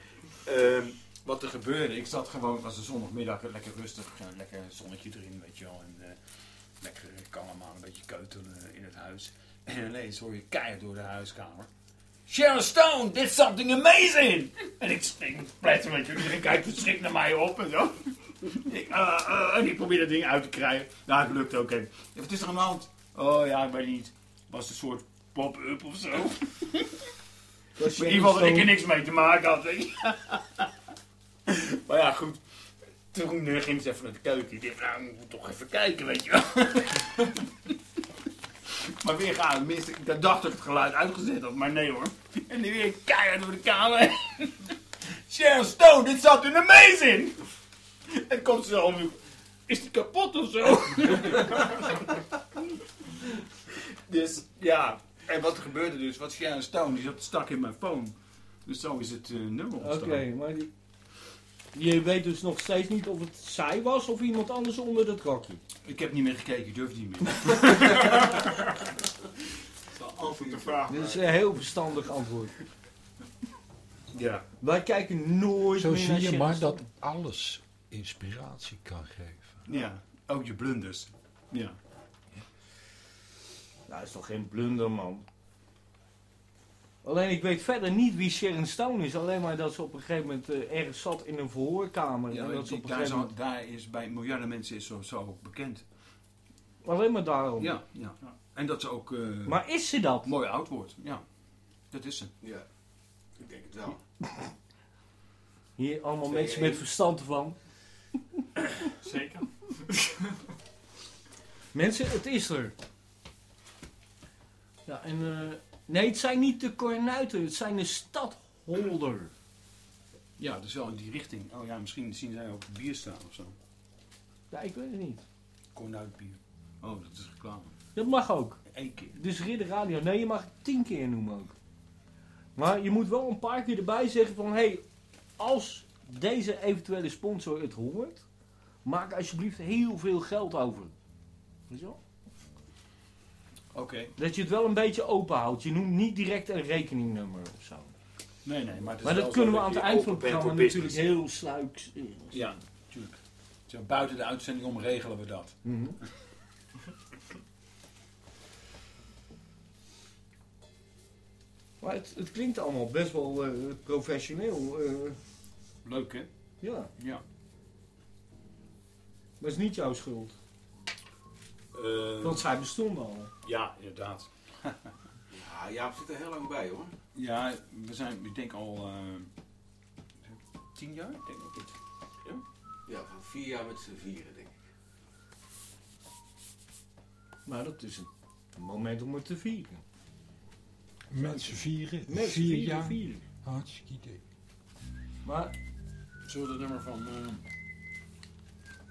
ehm, wat er gebeurde, ik zat gewoon, het was een zondagmiddag, lekker rustig, eh, lekker zonnetje erin, weet je wel. En eh, lekker kalm aan, een beetje keutelen in het huis. (clears throat) En ineens hoor je keihard door de huiskamer. Sharon Stone did something amazing! En ik spring pletten, weet je wel. Iedereen kijkt verschrikt naar mij op en zo. (laughs) Ik, eh, en ik probeer dat ding uit te krijgen. Nou, het lukt ook even. Ja, Wat is er aan de hand? Oh ja, ik weet niet. Was het een soort pop-up of zo? (laughs) In ieder geval dat ik er niks mee te maken had. Weet je. (laughs) maar ja, goed. Toen ging ze even naar de keuken. Ik dacht, nou, ik moet toch even kijken, weet je wel. (laughs) maar weer gaan. Ik dacht dat ik het geluid uitgezet had, maar nee hoor. En nu weer keihard door de kamer. Sharon Stone, dit zat een amazing! En komt ze om. Is die kapot of zo? dus ja, en wat er gebeurde dus, wat Sharon Stone, die zat stak in mijn phone. Dus zo is het eh, nummer Oké, ontstaan. maar die... Je weet dus nog steeds niet of het zij was of iemand anders onder dat rokje. Ik heb niet meer gekeken, ik durf niet meer. (laughs) Antwoord de vraag. Dit is een heel verstandig antwoord. Ja. Wij kijken nooit Zo meer zie naar je Sharon maar Stone. dat alles inspiratie kan geven. Ja. Ook je blunders. Ja. Nou, dat is toch geen blunder, man. Alleen ik weet verder niet wie Sharon Stone is. Alleen maar dat ze op een gegeven moment eh, ergens zat in een verhoorkamer. ja en dat ze op een daar, gegeven is, moment... daar is bij miljarden mensen is zo, zo ook bekend. Alleen maar daarom. Ja, ja. En dat ze ook eh, Maar is ze dat? mooi oud wordt. Ja. Dat is ze. Ja, ik denk het wel. (laughs) Hier allemaal Twee, mensen één. met verstand van. Zeker. (laughs) Mensen, het is er. Ja, en... eh, nee, het zijn niet de kornuiten. Het zijn de stadholder. Ja, dus wel in die richting. Oh ja, misschien zien zij ook bier staan of zo. Ja, ik weet het niet. Kornuitbier. Oh, dat is reclame. Dat mag ook. Eén keer. Dus Ridder Radio. Nee, je mag het tien keer noemen ook. Maar je moet wel een paar keer erbij zeggen van... Hé, hey, als deze eventuele sponsor het hoort... Maak alsjeblieft heel veel geld over. Weet je wel? Oké. Dat je het wel een beetje open houdt. Je noemt niet direct een rekeningnummer of zo. Nee, nee, maar dat kunnen we aan het eind van het programma natuurlijk heel sluiks... Ja, natuurlijk. Buiten de uitzending om regelen we dat. Mhm. (laughs) Maar het, het klinkt allemaal best wel eh, professioneel. eh, Leuk, hè? ja, Ja. maar het is niet jouw schuld. Eh, Want zij bestonden al. ja, inderdaad. (laughs) Ja, Jaap zit er heel lang bij hoor. Ja, we zijn, ik denk al eh, tien jaar, denk ik het. Ja, van vier jaar met z'n vieren denk ik. Maar dat is een, moment om het te vieren. Mensen vieren, Mensen vier vieren, jaar. vieren. Hartstikke idee. Maar Zullen we het nummer van... eh,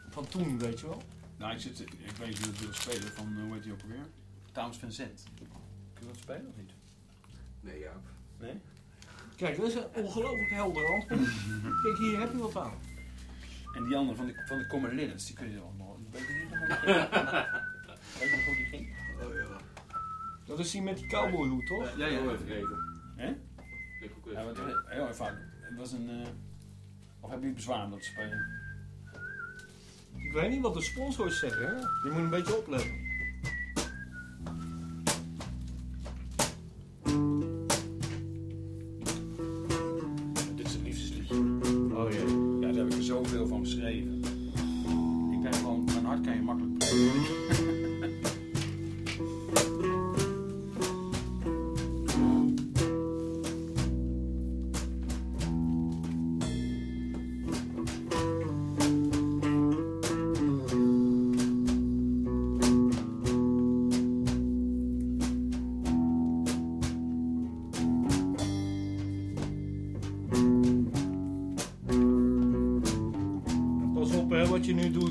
van toen, weet je wel. Nou, ik, zit, ik weet niet of het wil spelen van, eh, hoe heet die ook alweer? Towns Vincent. Kun je dat spelen of niet? Nee, Jaap. Nee? Kijk, dat is een ongelooflijk helder antwoord. (laughs) Kijk, hier heb je wat aan. En die andere van de, van de Common Linnets, die kun je allemaal... Weet je niet nog hoe die ging? (laughs) Weet je nog hoe die ging? Oh ja. Dat is die met die cowboyhoed, toch? Ja, ja. Heel even. Hè? Ik ook Ja, even vergeten. heel Het was een... eh, of heb je bezwaar om dat te spelen? Ik weet niet wat de sponsors zeggen. Je moet een beetje opletten.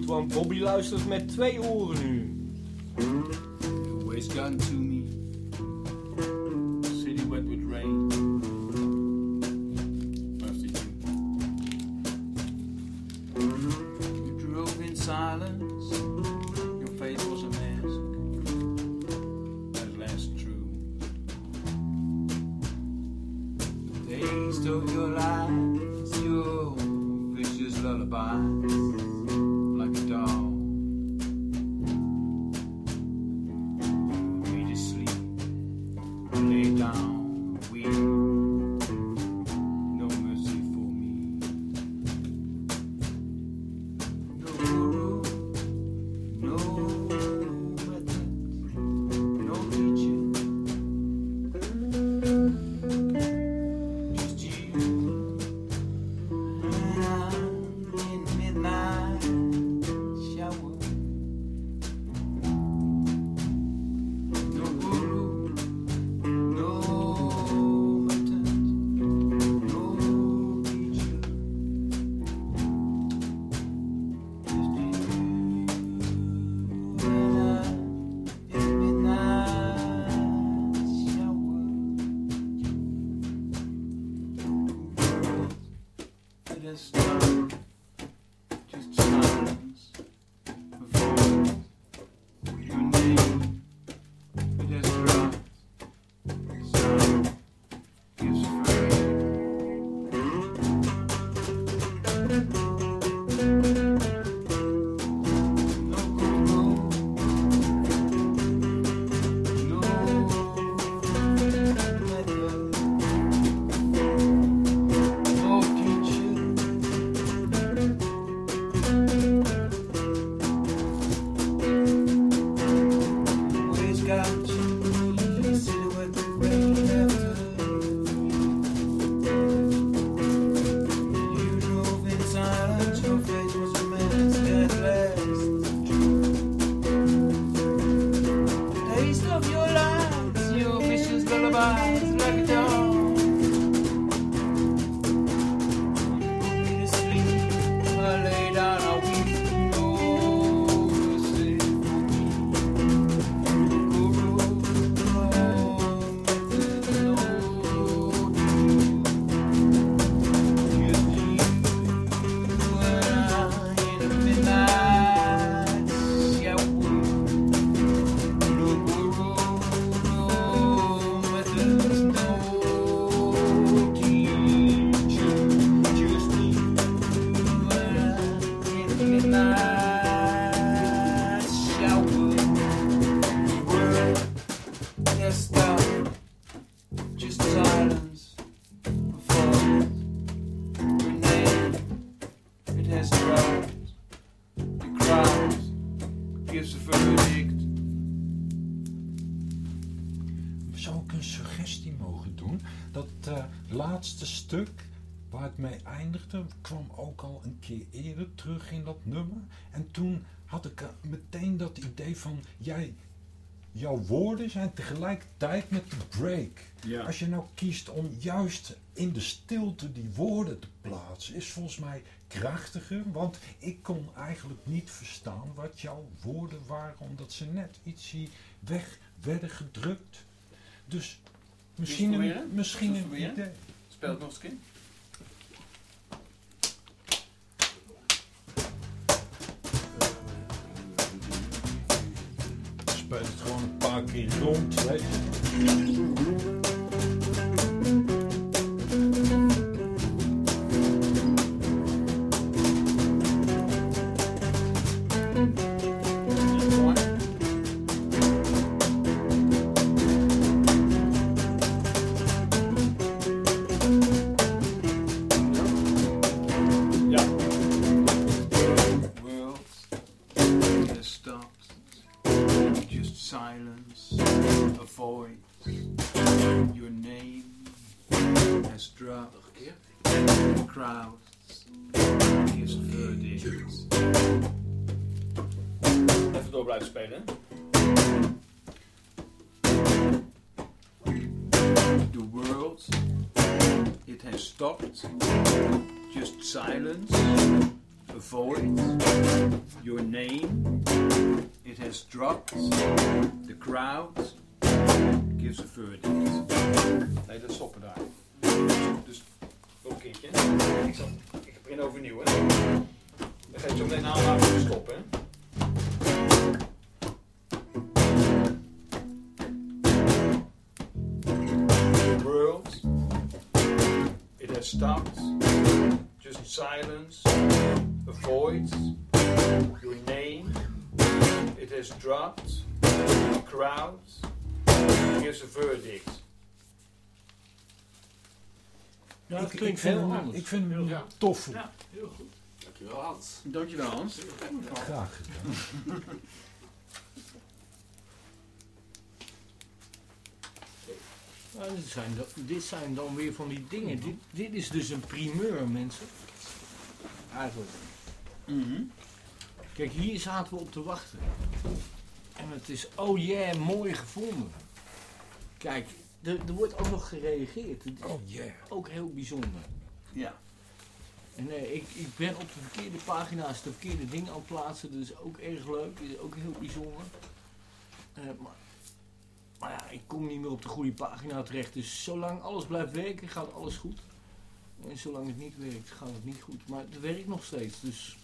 Want Bobby luistert met twee oren nu. Stuk waar het mee eindigde, kwam ook al een keer eerder terug in dat nummer. En toen had ik eh, meteen dat idee van, jij, jouw woorden zijn tegelijkertijd met de break. Ja. Als je nou kiest om juist in de stilte die woorden te plaatsen, is volgens mij krachtiger. Want ik kon eigenlijk niet verstaan wat jouw woorden waren, omdat ze net ietsje weg werden gedrukt. Dus misschien een, misschien een idee. Speel het nog eens een keer. Speel het gewoon een paar keer rond. Weet blijven spelen. The world, it has stopped. Just silence. A void. Your name. It has dropped. The crowd gives a verdict. Nee, dat stoppen daar. Dus nog een keertje. Ik, zal, ik begin overnieuw, hè. Dan ga je zo meteen aanlaten te stoppen, hè. It has stopped. Just silence. A void. Your name. It has dropped. The crowd gives a verdict. Ja, dat Ik- klinkt ik vind heel anders. Ik vind hem Ja. toffer. Ja, heel goed. Dankjewel Hans. Dankjewel Hans. Graag gedaan. (laughs) Nou, dit, zijn, dan- dit zijn dan weer van die dingen. Dit, dit is dus een primeur, mensen. Eigenlijk. Mhm. Kijk, hier zaten we op te wachten. En het is, oh yeah, mooi gevonden. Kijk, er, er wordt ook nog gereageerd. Het is Oh yeah. ook heel bijzonder. Ja. En nee, ik, ik ben op de verkeerde pagina's de verkeerde dingen aan het plaatsen. Dat is ook erg leuk. Dat is ook heel bijzonder. Eh, maar, maar ja, ik kom niet meer op de goede pagina terecht. Dus zolang alles blijft werken, gaat alles goed. En zolang het niet werkt, gaat het niet goed. Maar het werkt nog steeds. Dus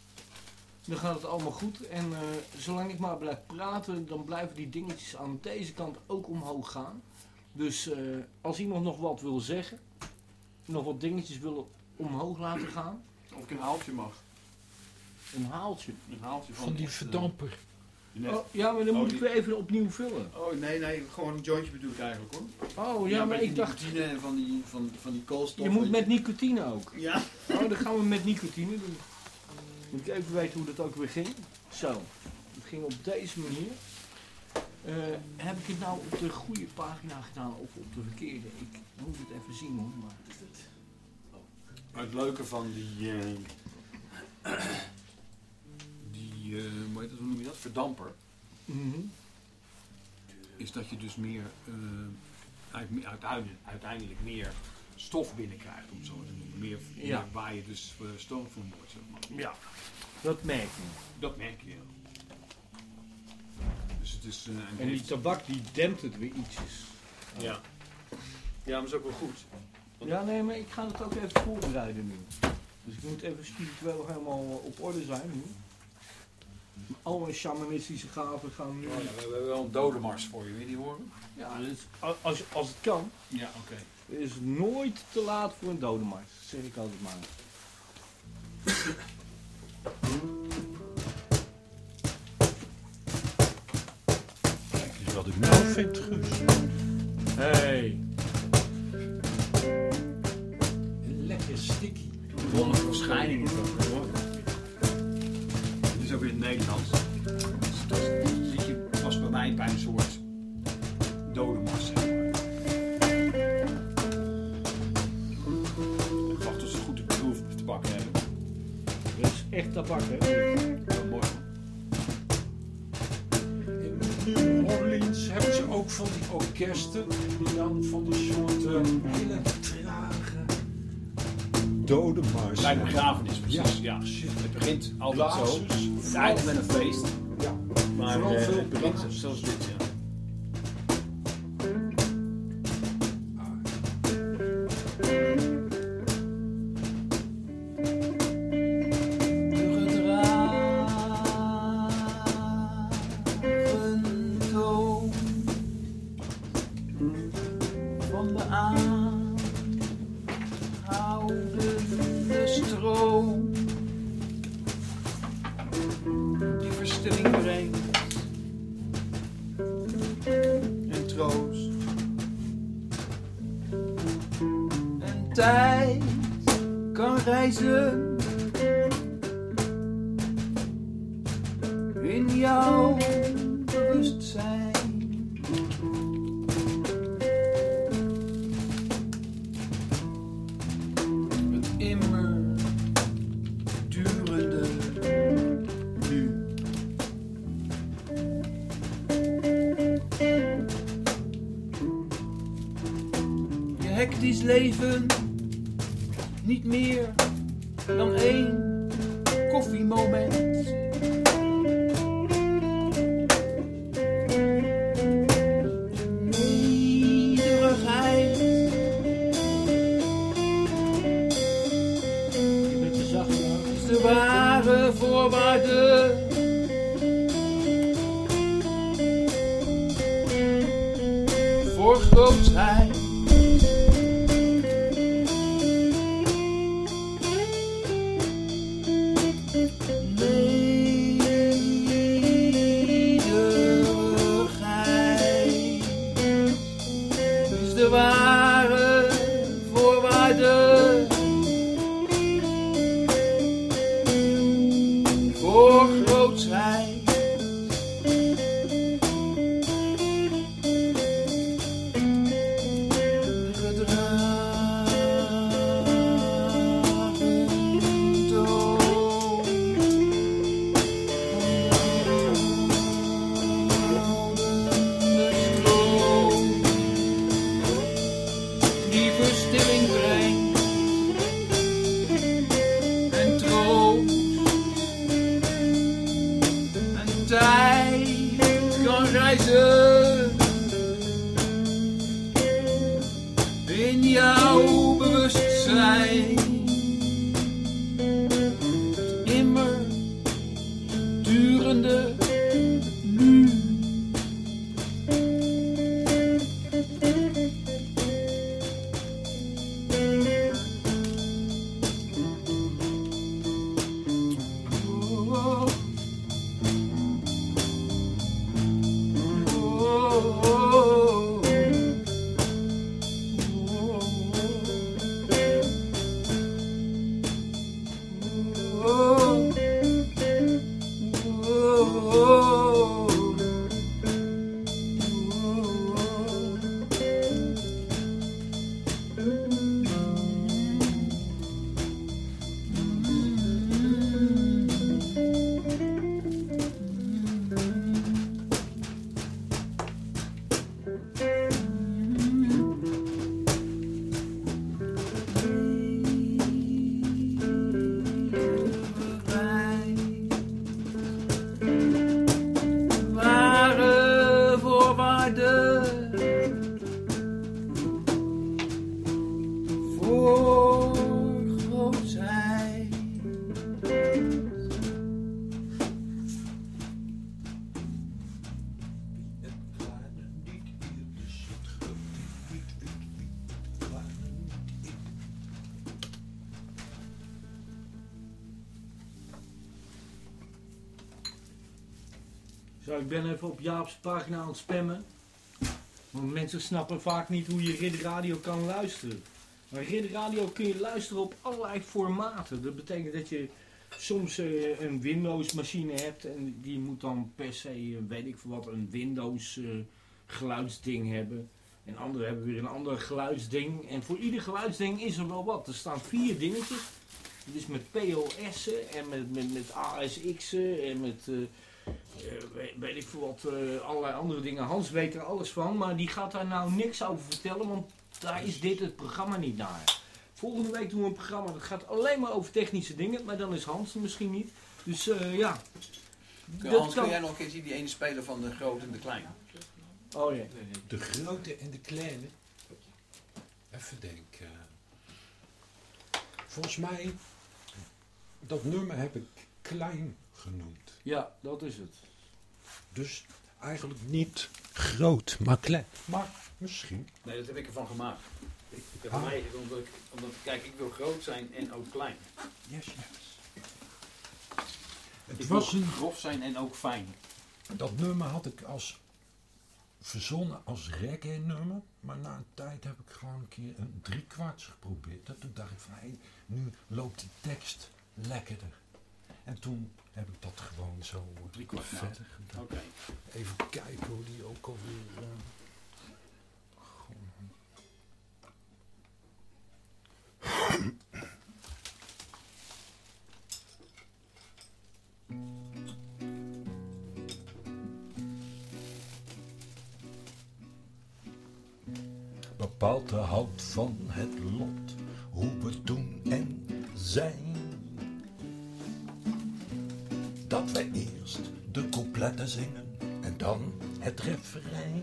dan gaat het allemaal goed. En eh, zolang ik maar blijf praten, dan blijven die dingetjes aan deze kant ook omhoog gaan. Dus eh, als iemand nog wat wil zeggen, nog wat dingetjes wil omhoog laten gaan, Of ik een haaltje mag. een haaltje. Een haaltje van, Van die eh, verdamper. Net- Oh, ja, maar dan Oh, moet die- ik weer even opnieuw vullen. Oh nee, nee, gewoon een jointje bedoel ik eigenlijk hoor. Oh ja, maar met ik dacht, nicotine en van die, van, van die koolstof. je moet met nicotine ook. Ja. Oh, dan gaan we met nicotine doen. Moet ik even weten hoe dat ook weer ging. Zo, het ging op deze manier. Eh, heb ik het nou op de goede pagina gedaan of op de verkeerde? Ik moet het even zien hoor. Maar... Maar het leuke van die, eh, die, eh, hoe, heet dat, hoe noem je dat? Verdamper. Mhm. Is dat je dus meer, eh, uit, uiteindelijk, uiteindelijk meer stof binnenkrijgt, om zo te noemen. Meer, Ja. meer waar je dus uh, stoom van wordt, zeg maar. Ja, dat merk je. Dat merk je. Dus het is... eh, een En die tabak die dempt het weer ietsjes. Ja. Ja, maar dat is ook wel goed. Ja, nee, maar ik ga het ook even voorbereiden nu. Dus ik moet even spiritueel helemaal op orde zijn nu. Al mijn shamanistische gaven gaan nu. Oh, ja, we hebben wel een dodemars voor je, wil je die horen? Ja, dus als, als het kan. Ja, oké. Het is nooit te laat voor een dodemars. Zeg ik altijd maar. Kijk eens wat ik nou vind, Guus. Hey. Lekker sticky. Toevallige verschijning is dat hoor is ook in het Nederlands. Dus dat je, was bij mij bij een soort dode massa. Ik wacht tot ze goed de proef te pakken hebben. Dat is echt tabak, hè? Ja, mooi. In New Orleans hebben ze ook van die orkesten die dan van de soort uh, hele dode mars. Bij een begrafenis, precies. Ja, Ja. Het begint altijd zo. Blazers, Het eindigt met een feest. Ja, Maar Vooral eh, veel het begint zoals dit, ik ben even op Jaap's pagina aan het spammen. Want mensen snappen vaak niet hoe je Ridder Radio kan luisteren. Maar Ridder Radio kun je luisteren op allerlei formaten. Dat betekent dat je soms eh, een Windows machine hebt en die moet dan per se, eh, weet ik veel wat, een Windows eh, geluidsding hebben. En anderen hebben weer een ander geluidsding. En voor ieder geluidsding is er wel wat. Er staan vier dingetjes. Is met POS'en en met, met, met ASX'en en met, weet, weet ik veel wat, eh, allerlei andere dingen. Hans weet er alles van, maar die gaat daar nou niks over vertellen, want daar is dit het programma niet naar. Volgende week doen we een programma dat gaat alleen maar over technische dingen, maar dan is Hans er misschien niet. Dus eh, ja. Kun, Dat Hans, kan- kun jij nog een keertje die ene speler van de grote en de kleine? Oh ja. De grote en de kleine. Even denken. Volgens mij, dat nummer heb ik klein genoemd. Ja, dat is het. Dus eigenlijk niet groot, maar klein. Maar misschien. Nee, dat heb ik ervan gemaakt. Ik, ik heb Ah. mij, omdat, ik, omdat, kijk, ik wil groot zijn en ook klein. Yes, yes. Het Ik was wil een, grof zijn en ook fijn. dat nummer had ik als verzonnen als reggae nummer. Maar na een tijd heb ik gewoon een keer een driekwarts geprobeerd. En toen dacht ik van, hé, nu loopt die tekst lekkerder. En toen heb ik dat gewoon zo Driekwart maat. verder gedaan. Even kijken hoe die ook alweer... eh, gewoon- Bepaald de hout van het lot, hoe we doen en zijn. Dat we eerst de coupletten zingen en dan het refrein.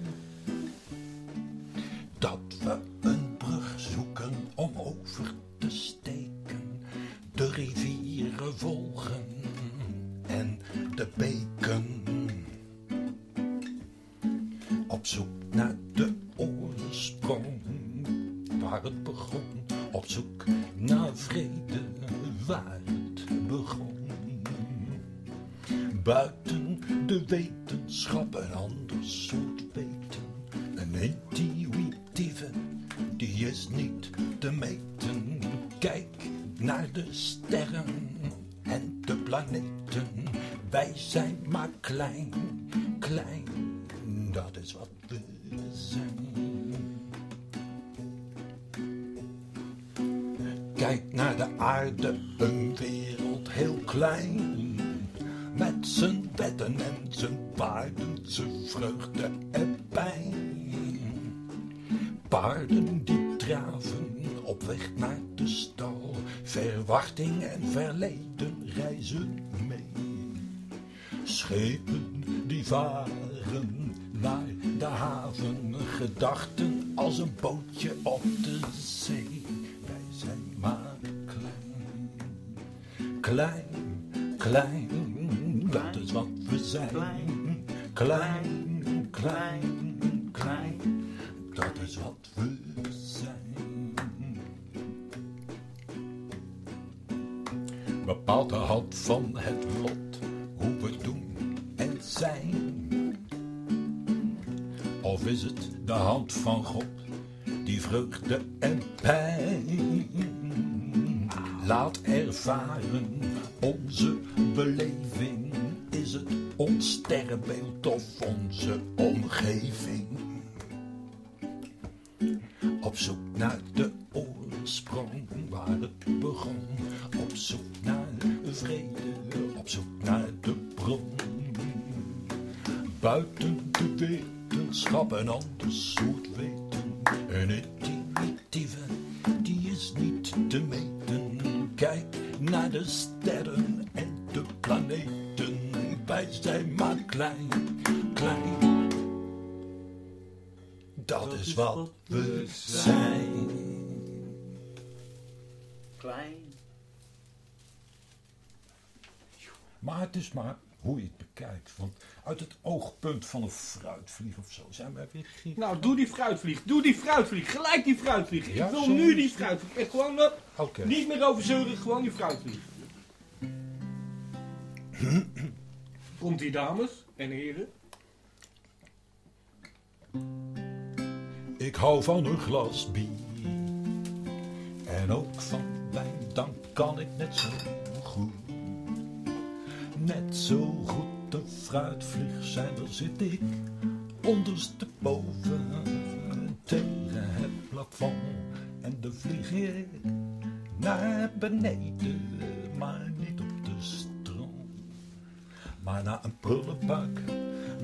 Klein, dat is wat we zijn. Kijk naar de aarde, een wereld heel klein. Met zijn wetten en zijn paarden, zijn vreugde en pijn. Paarden die draven op weg naar de stal. Verwachting en verleden reizen mee. Schepen die varen naar de haven. Gedachten als een bootje op de zee. Wij zijn maar klein, klein, klein. Dat is wat we zijn. Klein, klein, klein. Dat is wat we van God die vreugde en pijn laat ervaren? Fruitvlieg of zo zijn wij weer gigantisch. Nou, doe die fruitvlieg. Doe die fruitvlieg. Gelijk die fruitvlieg. Ja, ik wil nu die fruitvlieg. Echt gewoon dat. Oké. Niet meer over zeuren, gewoon die fruitvlieg. (clears throat) Komt die dames en heren? Ik hou van een glas bier. En ook van wijn, dan kan ik net zo goed. Net zo goed een fruitvlieg dan zit ik ondersteboven tegen het plafond. En de vlieg naar beneden, maar niet op de stroom. Maar naar een prullenbak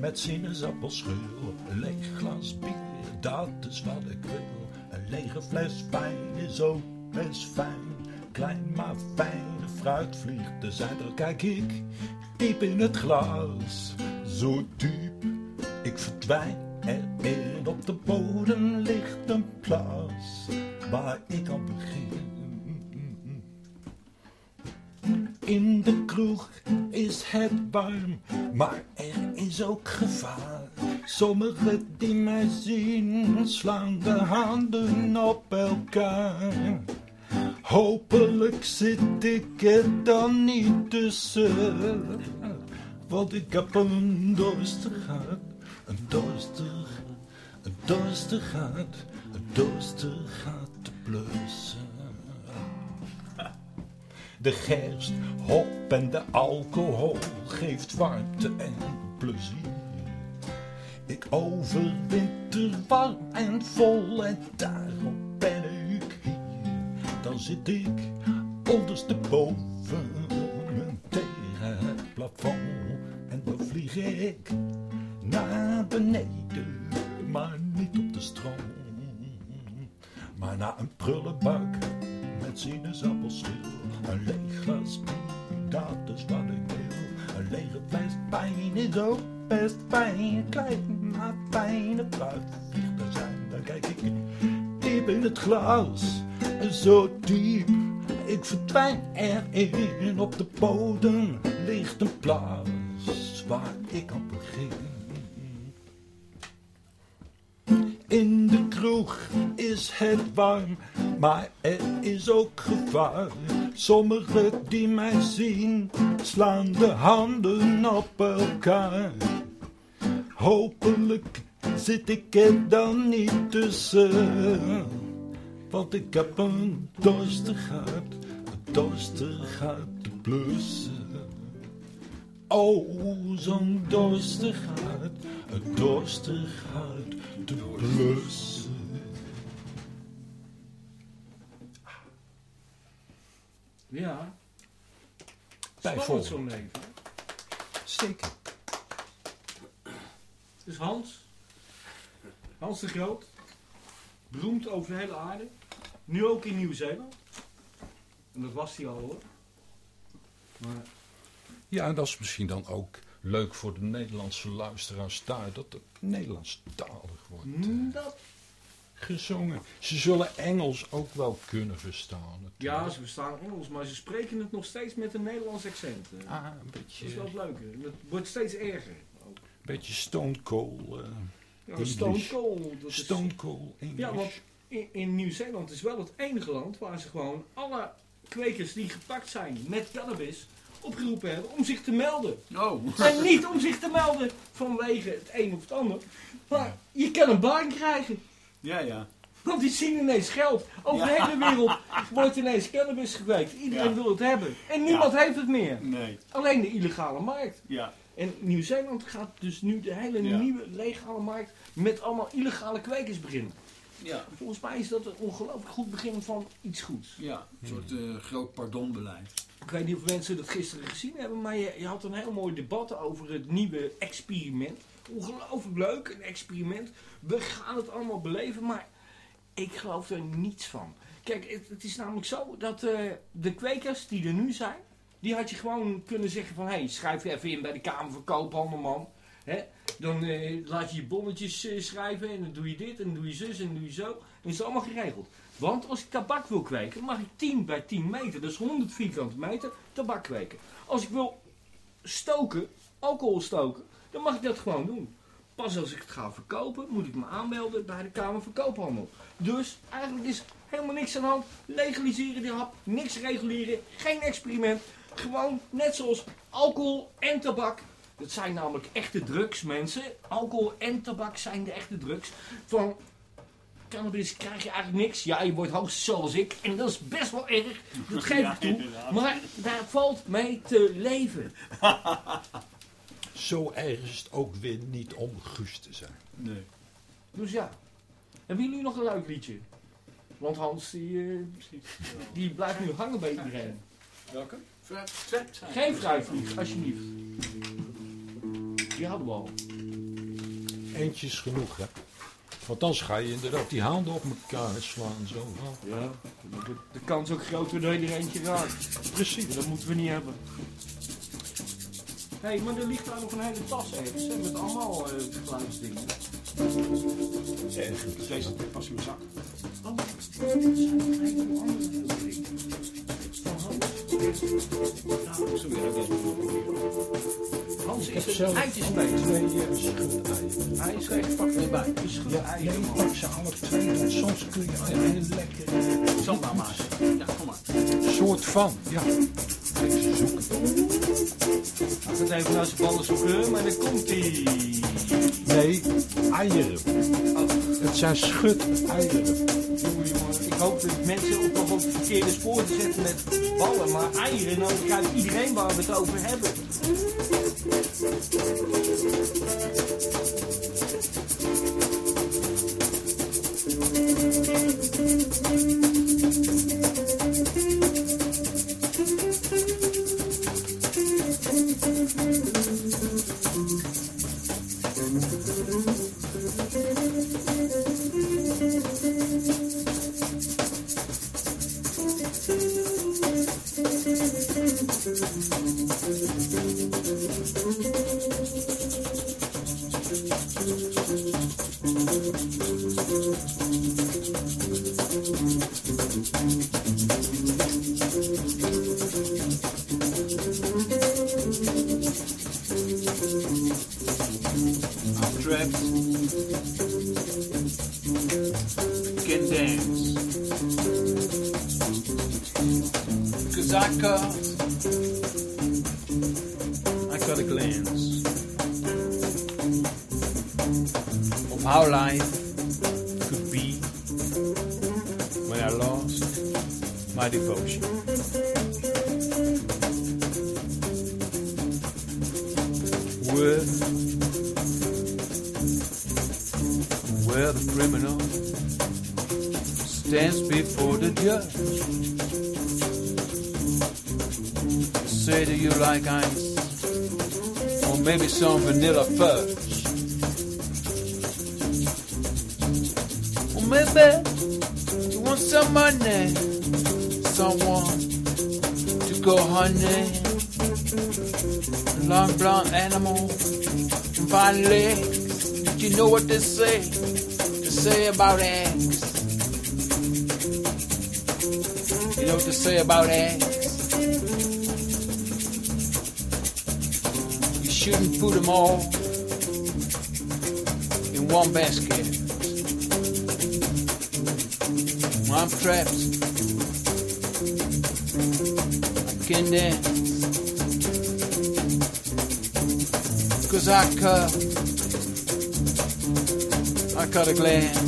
met sinaasappelschil, een leeg glas bier, dat is wat ik wil. Een lege fles wijn is ook best fijn, klein maar fijn, de fruit vliegt te zijn. Dan kijk ik diep in het glas, zo diep, ik verdwijn erin. Op de bodem ligt een plas, waar ik aan begin. In de kroeg is het warm, maar er is ook gevaar. Sommigen die mij zien slaan de handen op elkaar. Hopelijk zit ik er dan niet tussen, want ik heb een dorstig hart, een dorstig, een dorstig hart, een dorstig hart te blussen. De gerst, hop en de alcohol geeft warmte en plezier. Ik overwinter warm en vol en daarom ben ik. Dan zit ik ondersteboven tegen het plafond en dan vlieg ik naar beneden, maar niet op de stroom. Maar naar een prullenbak met sinaasappelschil. Een leeg glas dat is wat ik wil. Een lege fles pijn is ook best fijn. Klein maar fijne vliegt er zijn. Dan kijk ik diep in het glas. Zo diep, ik verdwijn erin. Op de bodem ligt een plaats waar ik aan begin. In de kroeg is het warm, maar er is ook gevaar. Sommigen die mij zien, slaan de handen op elkaar. Hopelijk zit ik er dan niet tussen. Want ik heb een dorstig hart, een dorstig hart te blussen. Oh, zo'n dorstig hart, een dorstig hart te blussen. Ja. Spannend zo'n leven. Zeker. Dus Hans. Hans de Groot. Beroemd over de hele aarde. Nu ook in Nieuw-Zeeland. En dat was hij al hoor. Maar Ja, en dat is misschien dan ook leuk voor de Nederlandse luisteraars daar, dat het Nederlandstalig wordt eh, mm, dat... gezongen. Ze zullen Engels ook wel kunnen verstaan. Ja, natuurlijk. ze verstaan Engels, maar ze spreken het nog steeds met een Nederlands accent. eh. Ah, een Dat beetje, is wel het leuke. Het wordt steeds erger. ook. beetje Stone Cold. eh, Ja. Stone Cold. dat is- Stone Cold English. Ja, want in, in Nieuw-Zeeland is wel het enige land waar ze gewoon alle kwekers die gepakt zijn met cannabis opgeroepen hebben om zich te melden. Oh. En niet om zich te melden vanwege het een of het ander. Maar je kan een baan krijgen. Ja, ja. Want die zien ineens geld. Over de hele wereld wordt ineens cannabis gekweekt. Iedereen Ja. wil het hebben. En niemand heeft het meer. Nee. Alleen de illegale markt. Ja. En Nieuw-Zeeland gaat dus nu de hele Ja. nieuwe legale markt met allemaal illegale kwekers beginnen. Ja. Volgens mij is dat een ongelooflijk goed begin van iets goeds. Ja. Een soort eh, groot pardonbeleid. Ik weet niet of mensen dat gisteren gezien hebben, maar je, je had een heel mooi debat over het nieuwe experiment. Ongelooflijk leuk, een experiment. We gaan het allemaal beleven, maar ik geloof er niets van. Kijk, het, het is namelijk zo dat eh, de kwekers die er nu zijn, die had je gewoon kunnen zeggen van... hé, hey, schrijf je even in bij de Kamer van Koophandel, man. Dan eh, laat je je bonnetjes eh, schrijven en dan doe je dit en doe je zus en doe je zo. En is allemaal geregeld. Want als ik tabak wil kweken, mag ik 10 bij 10 meter, dus 100 vierkante meter, tabak kweken. Als ik wil stoken, alcohol stoken, dan mag ik dat gewoon doen. Pas als ik het ga verkopen, moet ik me aanmelden bij de Kamer van Koophandel. Dus eigenlijk is helemaal niks aan de hand. Legaliseren die hap, niks reguleren, geen experiment. Gewoon net zoals alcohol en tabak. Dat zijn namelijk echte drugs, mensen. Alcohol en tabak zijn de echte drugs. Van cannabis krijg je eigenlijk niks. Ja, je wordt hoogstens zoals ik. En dat is best wel erg. Dat geef ik toe. Maar daar valt mee te leven. (laughs) Zo erg is het ook weer niet om Guus te zijn. Nee. Dus ja. Hebben jullie nog een leuk liedje? Want Hans, die, eh, die blijft nu hangen bij iedereen. Welke? Geen fruitvlieg, alsjeblieft. Die hadden we al. Eentje is genoeg, hè. Want anders ga je inderdaad die handen op elkaar slaan. Zo. Ja, de, de kans is ook groter dat je er eentje raakt. precies. Dat moeten we niet hebben. Hé, hey, maar er ligt daar nog een hele tas ergens, hè, met allemaal eh geluidsdingen. Deze pas in mijn zak. Oh, Nou, Hans is een zelf eitjesbeest. twee eh, schutuieren. Hij is echt pak erbij. Een schut Ja, ei. nee, pak ze alle twee. Want soms kun je een hele lekkere Samba maken. Ja, kom maar. soort van. Ja. Ik zoek het op. Hij gaat even naar zijn ballen zoeken, maar dan komt hij. Nee, eieren. Oh. Het zijn schut-eieren. Jongen, jongen, ik hoop dat mensen op het verkeerde spoor te zetten met ballen, maar eieren, nou begrijpt iedereen waar we het over hebben. I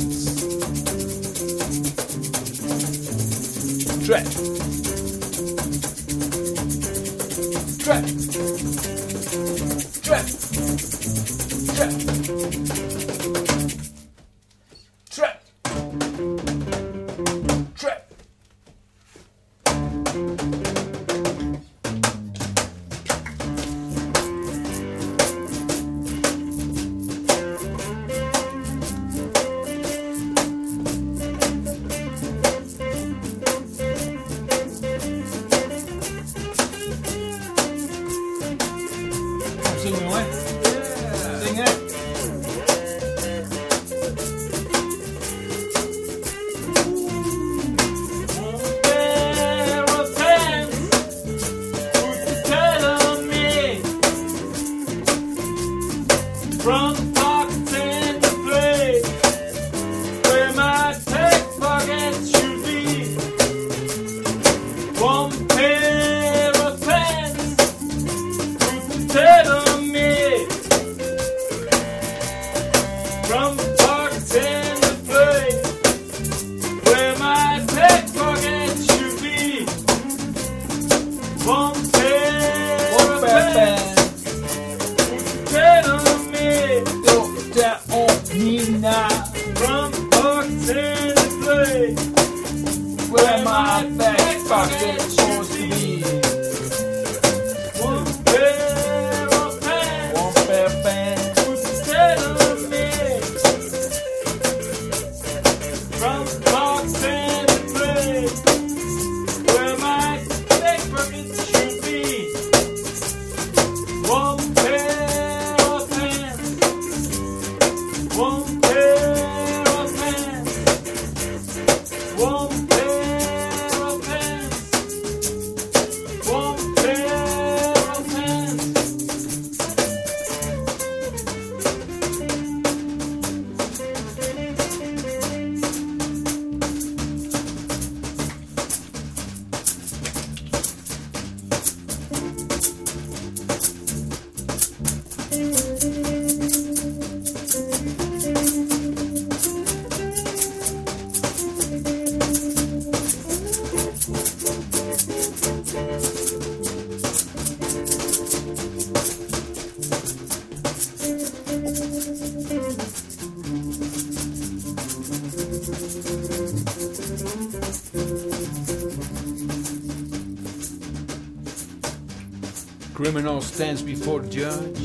Criminal stands before judge.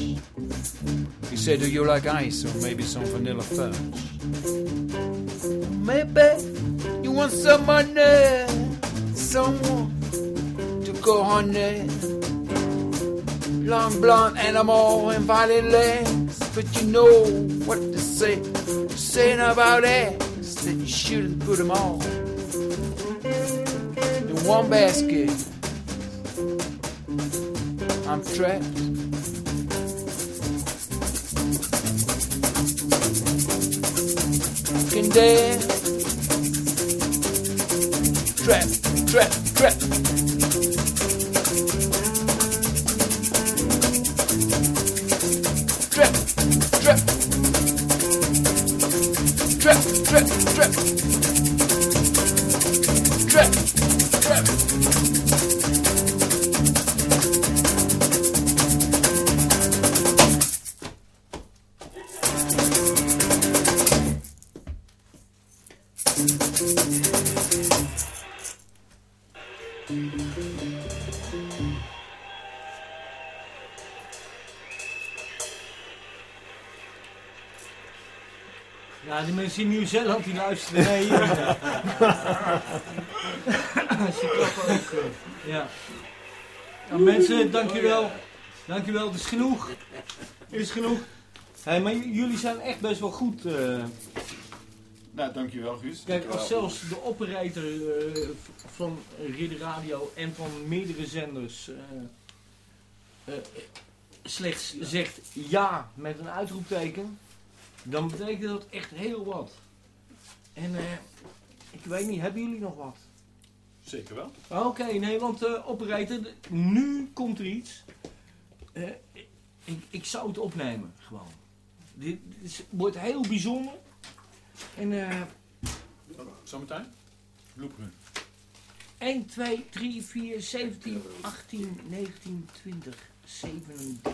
He said, Do you like ice or maybe some vanilla fudge? Maybe you want some money, someone to go honey. Long blonde animal and violet legs, but you know what to say. Saying about eggs that you shouldn't put them all in one basket. Trapped. Can dance. Trap, trap, trap. Ja, die mensen in Nieuw-Zeeland die luisteren mee. Ja. Ze klappen ook. eh, Ja. Nou, mensen, dankjewel. Dankjewel, het is genoeg. Het is genoeg. Hey, maar jullie zijn echt best wel goed. eh. Nou, dankjewel Guus. Kijk, als zelfs de operator eh, van Ridder Radio en van meerdere zenders eh, eh, slechts zegt ja met een uitroepteken, dan betekent dat echt heel wat. En eh, ik weet niet, hebben jullie nog wat? Zeker wel. Oké, nee, want eh operator, nu komt er iets. Eh, ik, ik zou het opnemen, gewoon. Dit, dit is- wordt heel bijzonder. En eh Zometeen? Blueprint. 1, 2, 3, 4, 17, 18, 19, 20, 37.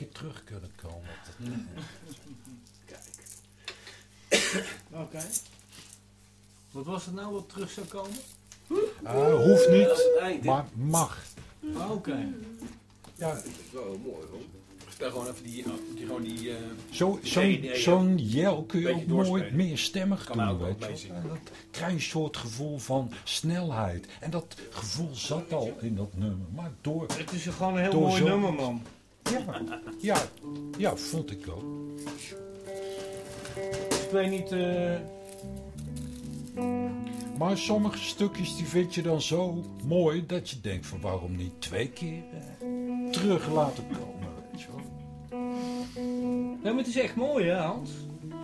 Een keer terug kunnen komen. (laughs) Oké. Wat was het nou wat terug zou komen? Ah, hoeft niet, hè? maar mag. Ah, Oké. Ja, Dat is wel mooi hoor. Speel gewoon even die, die, gewoon die eh, zo- zo'n nee, zo'n jel kun je ook mooi doorspelen. meerstemmig Kan doen, weet je dat krijg je een soort gevoel van snelheid. En dat gevoel zat al in dat nummer. Maar door... Het is gewoon een heel mooi zo- nummer, man. Ja, ja, ja, vond ik ook. Ik weet niet... eh, Maar sommige stukjes die vind je dan zo mooi dat je denkt van waarom niet twee keer eh, terug laten komen, weet je wel. Nee, maar het is echt mooi, hè, Hans?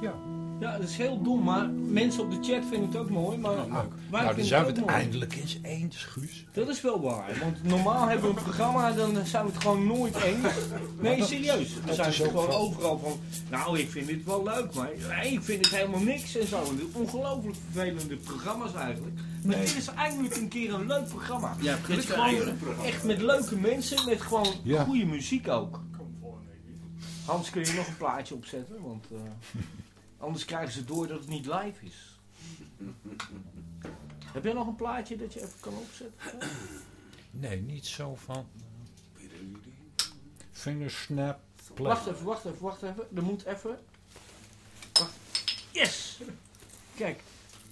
Ja. Ja, dat is heel dom, maar mensen op de chat vinden het ook mooi. Maar Nou, wij nou dan zijn we het mooi. eindelijk eens eens, Guus. Dat is wel waar, want normaal hebben we een programma, dan zijn we het gewoon nooit eens. Nee, serieus. Dan zijn is ze gewoon overal van, nou, ik vind dit wel leuk, maar nee, ik vind het helemaal niks en zo. Ongelooflijk vervelende programma's eigenlijk. Maar Nee. dit is eindelijk een keer een leuk programma. Ja, Met Prins gewoon echt met leuke mensen, met gewoon Ja. goede muziek ook. Hans, kun je nog een plaatje opzetten? Want eh, anders krijgen ze door dat het niet live is. Heb jij nog een plaatje dat je even kan opzetten? Nee, niet zo van fingersnap. play. Wacht even, wacht even, wacht even. Er moet even. Wacht. Yes! Kijk.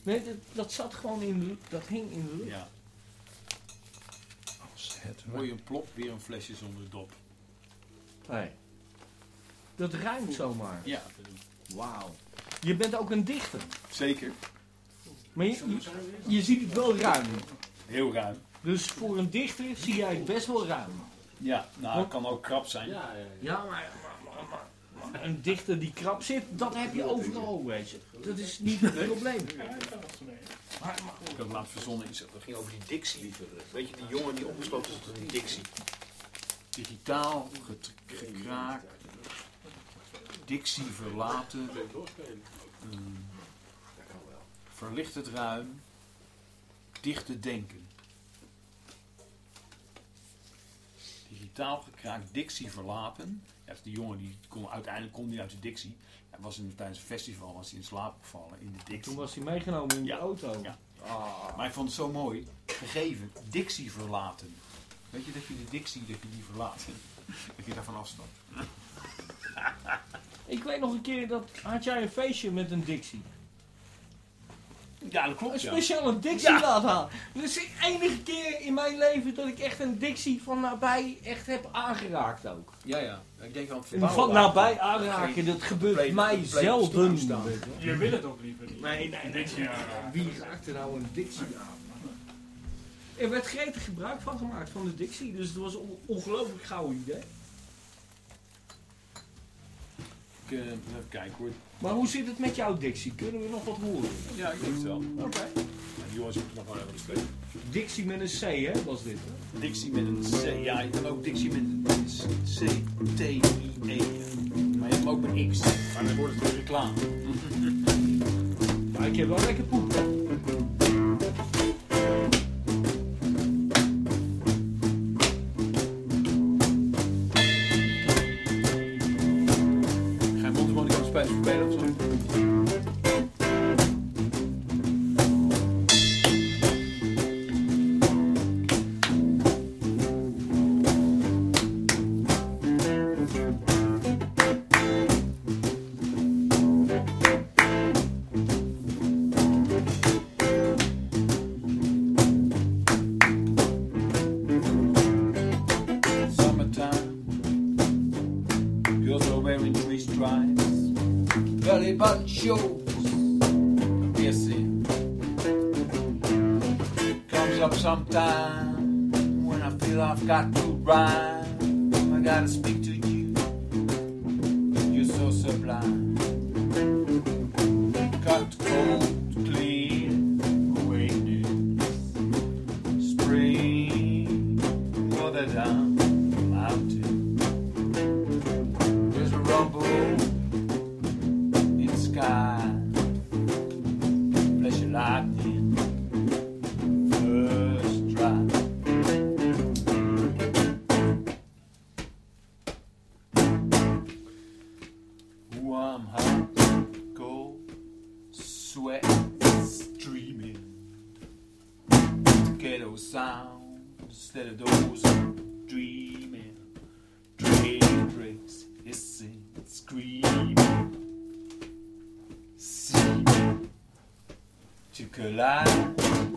Nee, dat, dat zat gewoon in de lucht. Dat hing in de lucht. Ja. Als het Hoor je een plop, weer een flesje zonder dop. Nee. Dat ruimt zomaar. Ja, Wauw. Je bent ook een dichter. zeker. Maar je, je, je ziet het wel ruim. Heel ruim. Dus voor een dichter zie jij het best wel ruim. Ja, nou, het kan ook krap zijn. Ja, ja, ja. Ja, maar, maar, maar, maar- maar een dichter die krap zit, dat heb je overal, weet je. Dat is niet het probleem. Maar, maar, Ik had laatst verzonnen iets. Dat ging over die Dixie. Weet je, die jongen die opgesloten is tot een Dixie. Digitaal, get- gekraak, Dixie verlaten, ehm, verlicht het ruim, dichte denken. Digitaal gekraakt, Dixie verlaten. Ja, die jongen die kon, uiteindelijk kon die uit de Dixie. Hij was in, tijdens een festival was hij in slaap gevallen in de Dixie. toen was hij meegenomen in de Ja. auto. Ja. Ah. Maar ik vond het zo mooi. Gegeven, Dixie verlaten. Weet je dat je de Dixie, dat je die verlaat? (laughs) Dat je daarvan afstapt. Ik weet nog een keer dat had jij een feestje met een Dixie. Ja, dat klopt. Een Ja. speciale Dixie Ja. laten halen. Dat is de enige keer in mijn leven dat ik echt een Dixie van nabij echt heb aangeraakt ook. ja, ja. Ik denk aan het En verbouwen. van nabij aanraken, dat gebeurt compleet- mij compleet zelden. je. Wil het ook liever niet. Nee, nee, nee. Wie raakt er nou een Dixie aan? Er werd gretig gebruik van gemaakt van de Dixie, dus het was een ongelooflijk gauw idee. Eh, even kijken hoor. Maar hoe zit het met jou, Dixie? Kunnen we nog wat horen? Ja, ik denk het wel. Oké. Ja, die jongens moeten nog wel even spelen. Dixie met een C, hè, was dit? Hè? Dixie met een C. Ja, je kan ook Dixie met een C-T-I-E. Maar je hebt ook met X. Maar dan wordt het weer reclame. (laughs) Maar ik heb wel lekker poep. Instead of those dreaming. Brakes hissing, screaming, seeming to collide.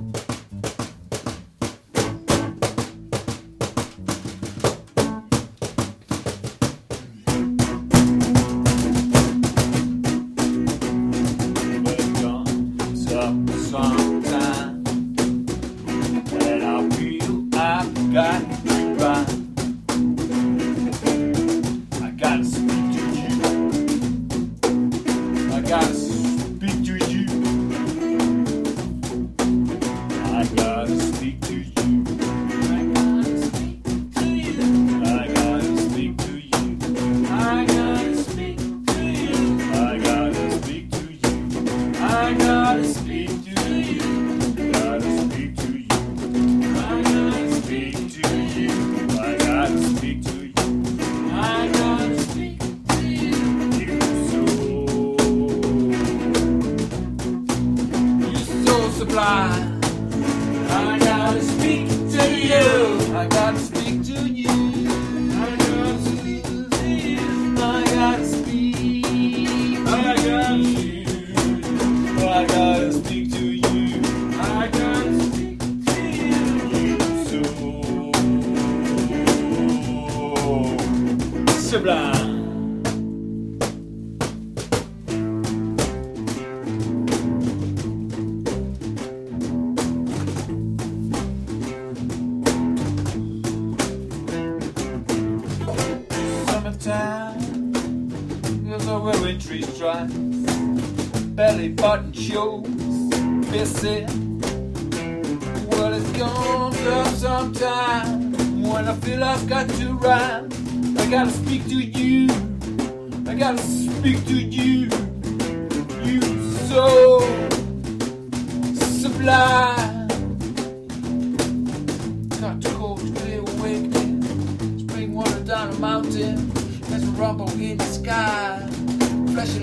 Stripes, belly button shows, missing. Well, it's gonna come sometime when I feel I've got to rhyme. I gotta speak to you. I gotta speak to you. You so sublime.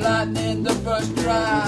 Lightning, the first try.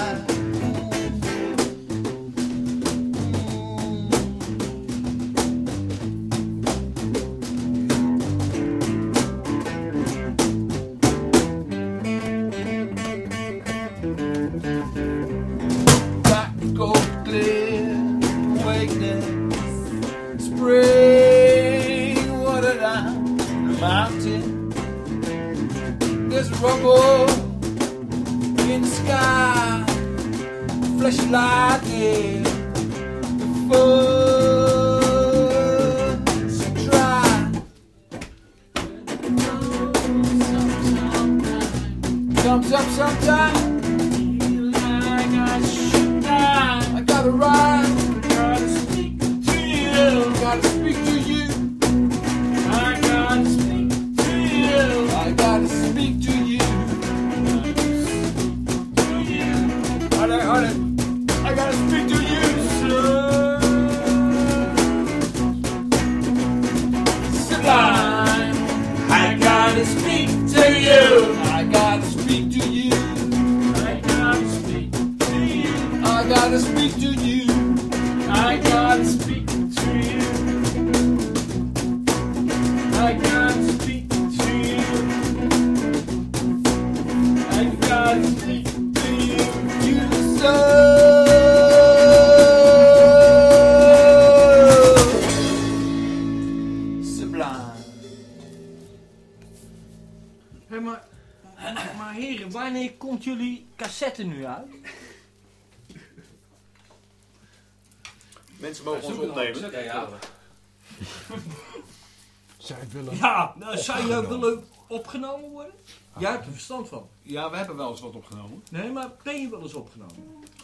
Zou je willen opgenomen worden? Jij hebt er verstand van. Ja, we hebben wel eens wat opgenomen. Nee, maar ben je wel eens opgenomen?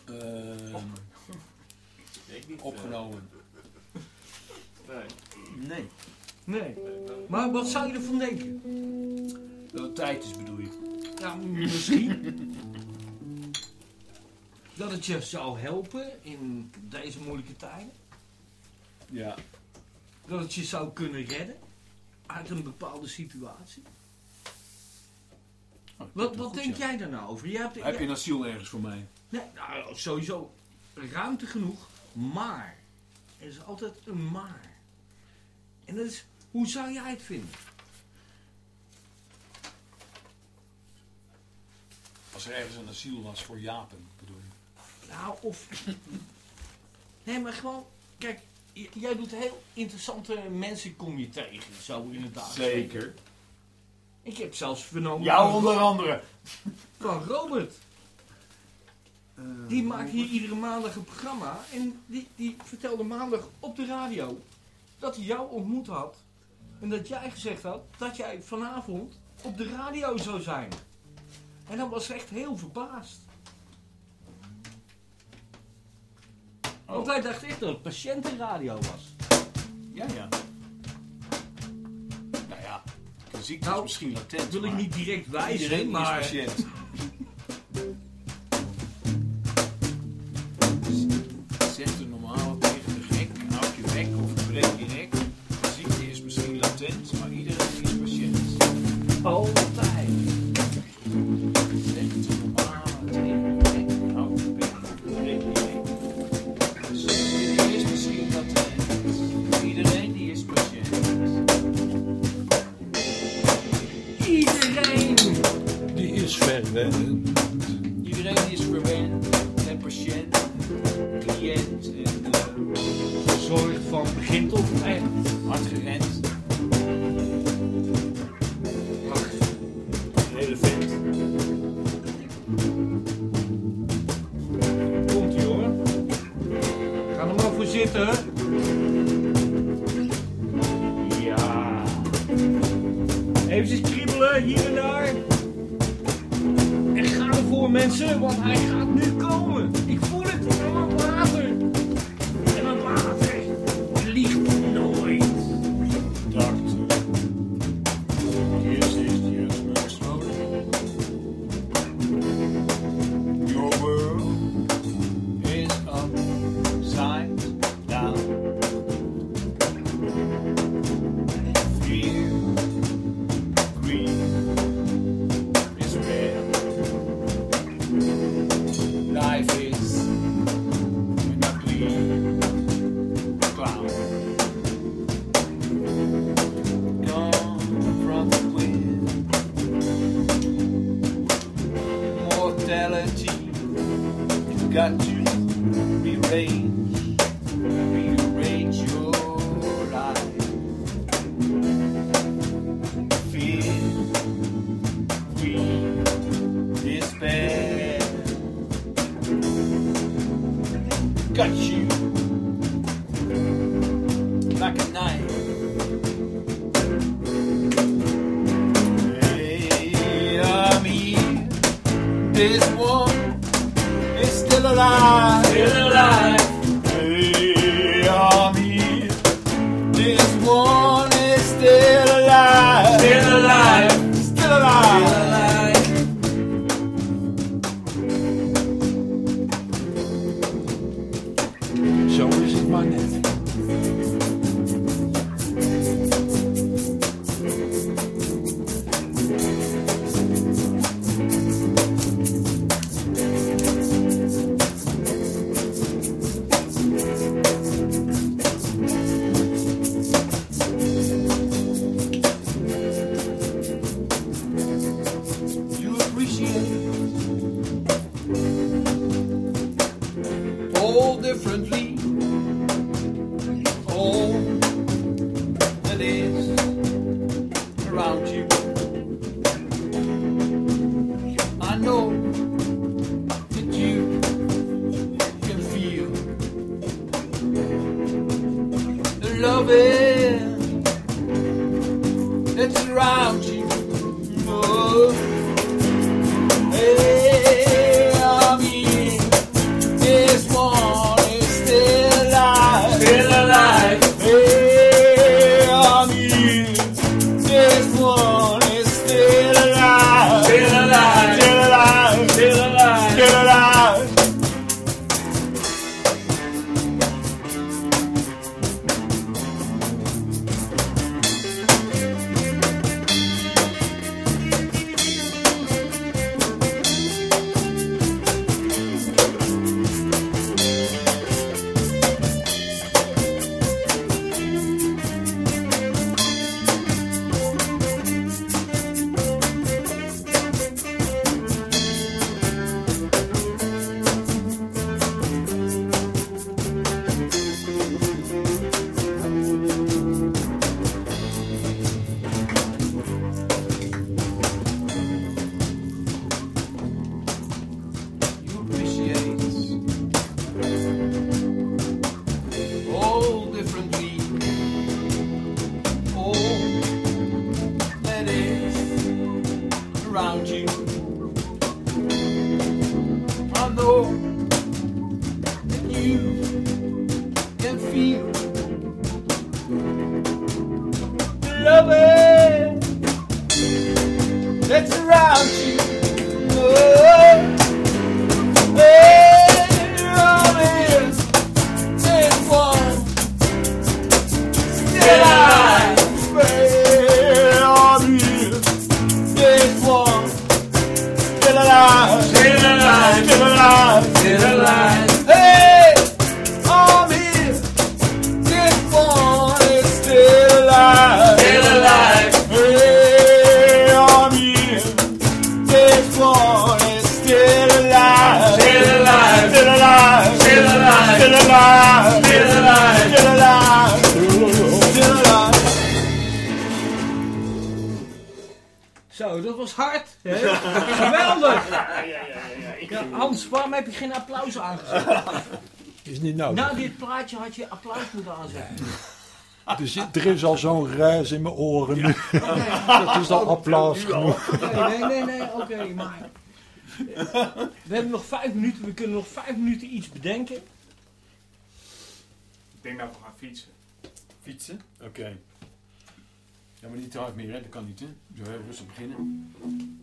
Ehm, Ik niet. opgenomen. nee. Nee. Nee. Maar wat zou je ervan denken? Dat het tijd is bedoel je. Ja, misschien. Dat het je zou helpen in deze moeilijke tijden. Ja. Dat het je zou kunnen redden uit een bepaalde situatie. Oh, Wat, wat denk jij daar nou over? Hebt, Heb je een asiel ergens voor mij? nee, nou, sowieso ruimte genoeg, maar. Er is altijd een maar. En dat is, hoe zou jij het vinden? Als er ergens een asiel was voor Japen, bedoel je? Nou, of. (laughs) Nee, maar gewoon. Kijk, jij doet heel interessante mensen kom je tegen. Zo inderdaad. Zeker. Ik heb zelfs vernomen. Jou onder andere. (laughs) van Robert. Die maakt hier iedere maandag een programma. En die, die vertelde maandag op de radio dat hij jou ontmoet had. En dat jij gezegd had dat jij vanavond op de radio zou zijn. En dan was ze echt heel verbaasd. Want wij dachten echt dat het patiëntenradio was. Ja, ja. Nou ja, de ziekte Nou, is misschien latent. Wil ik niet direct wijzen, maar... patiënt. (laughs) loving. Let's round you. Er, zit, er is al zo'n ruis in mijn oren nu. (laughs) Dat is al applaus genoeg. Nee, nee, nee, nee, oké, maar... We hebben nog vijf minuten, we kunnen nog vijf minuten iets bedenken. Ik denk dat we gaan fietsen. Fietsen? Oké. Ja, maar niet te hard meer, hè? Dat kan niet, hè? Zo heel rustig beginnen.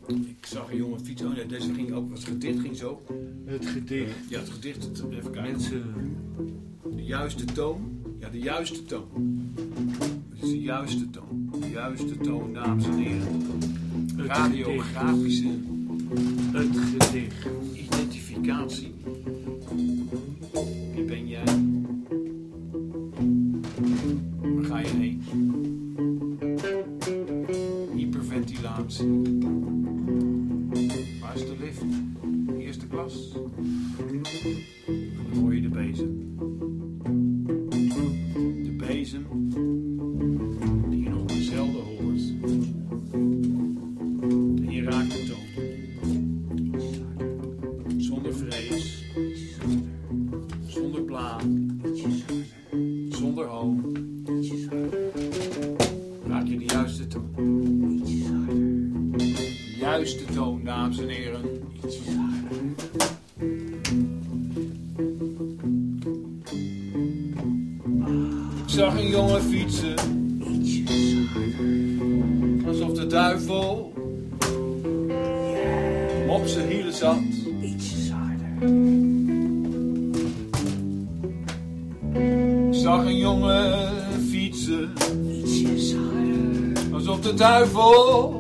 Ik zag een jongen fietsen. Oh, nee, deze ging ook, het gedicht ging zo. Het gedicht. Ja, het gedicht, het, even kijken. Mensen, De juiste toon. Ja, de juiste toon. Het is de juiste toon. De juiste toon, dames en heren. Radiografische het gedicht. identificatie. Wie ben jij? Waar ga je heen? Hyperventilatie. Waar is de lift? Eerste klas. En dan hoor je de bezem. Zonder al. Raak je de juiste toon. de Juiste toon, dames en heren. Ik zag een jongen fietsen de duivel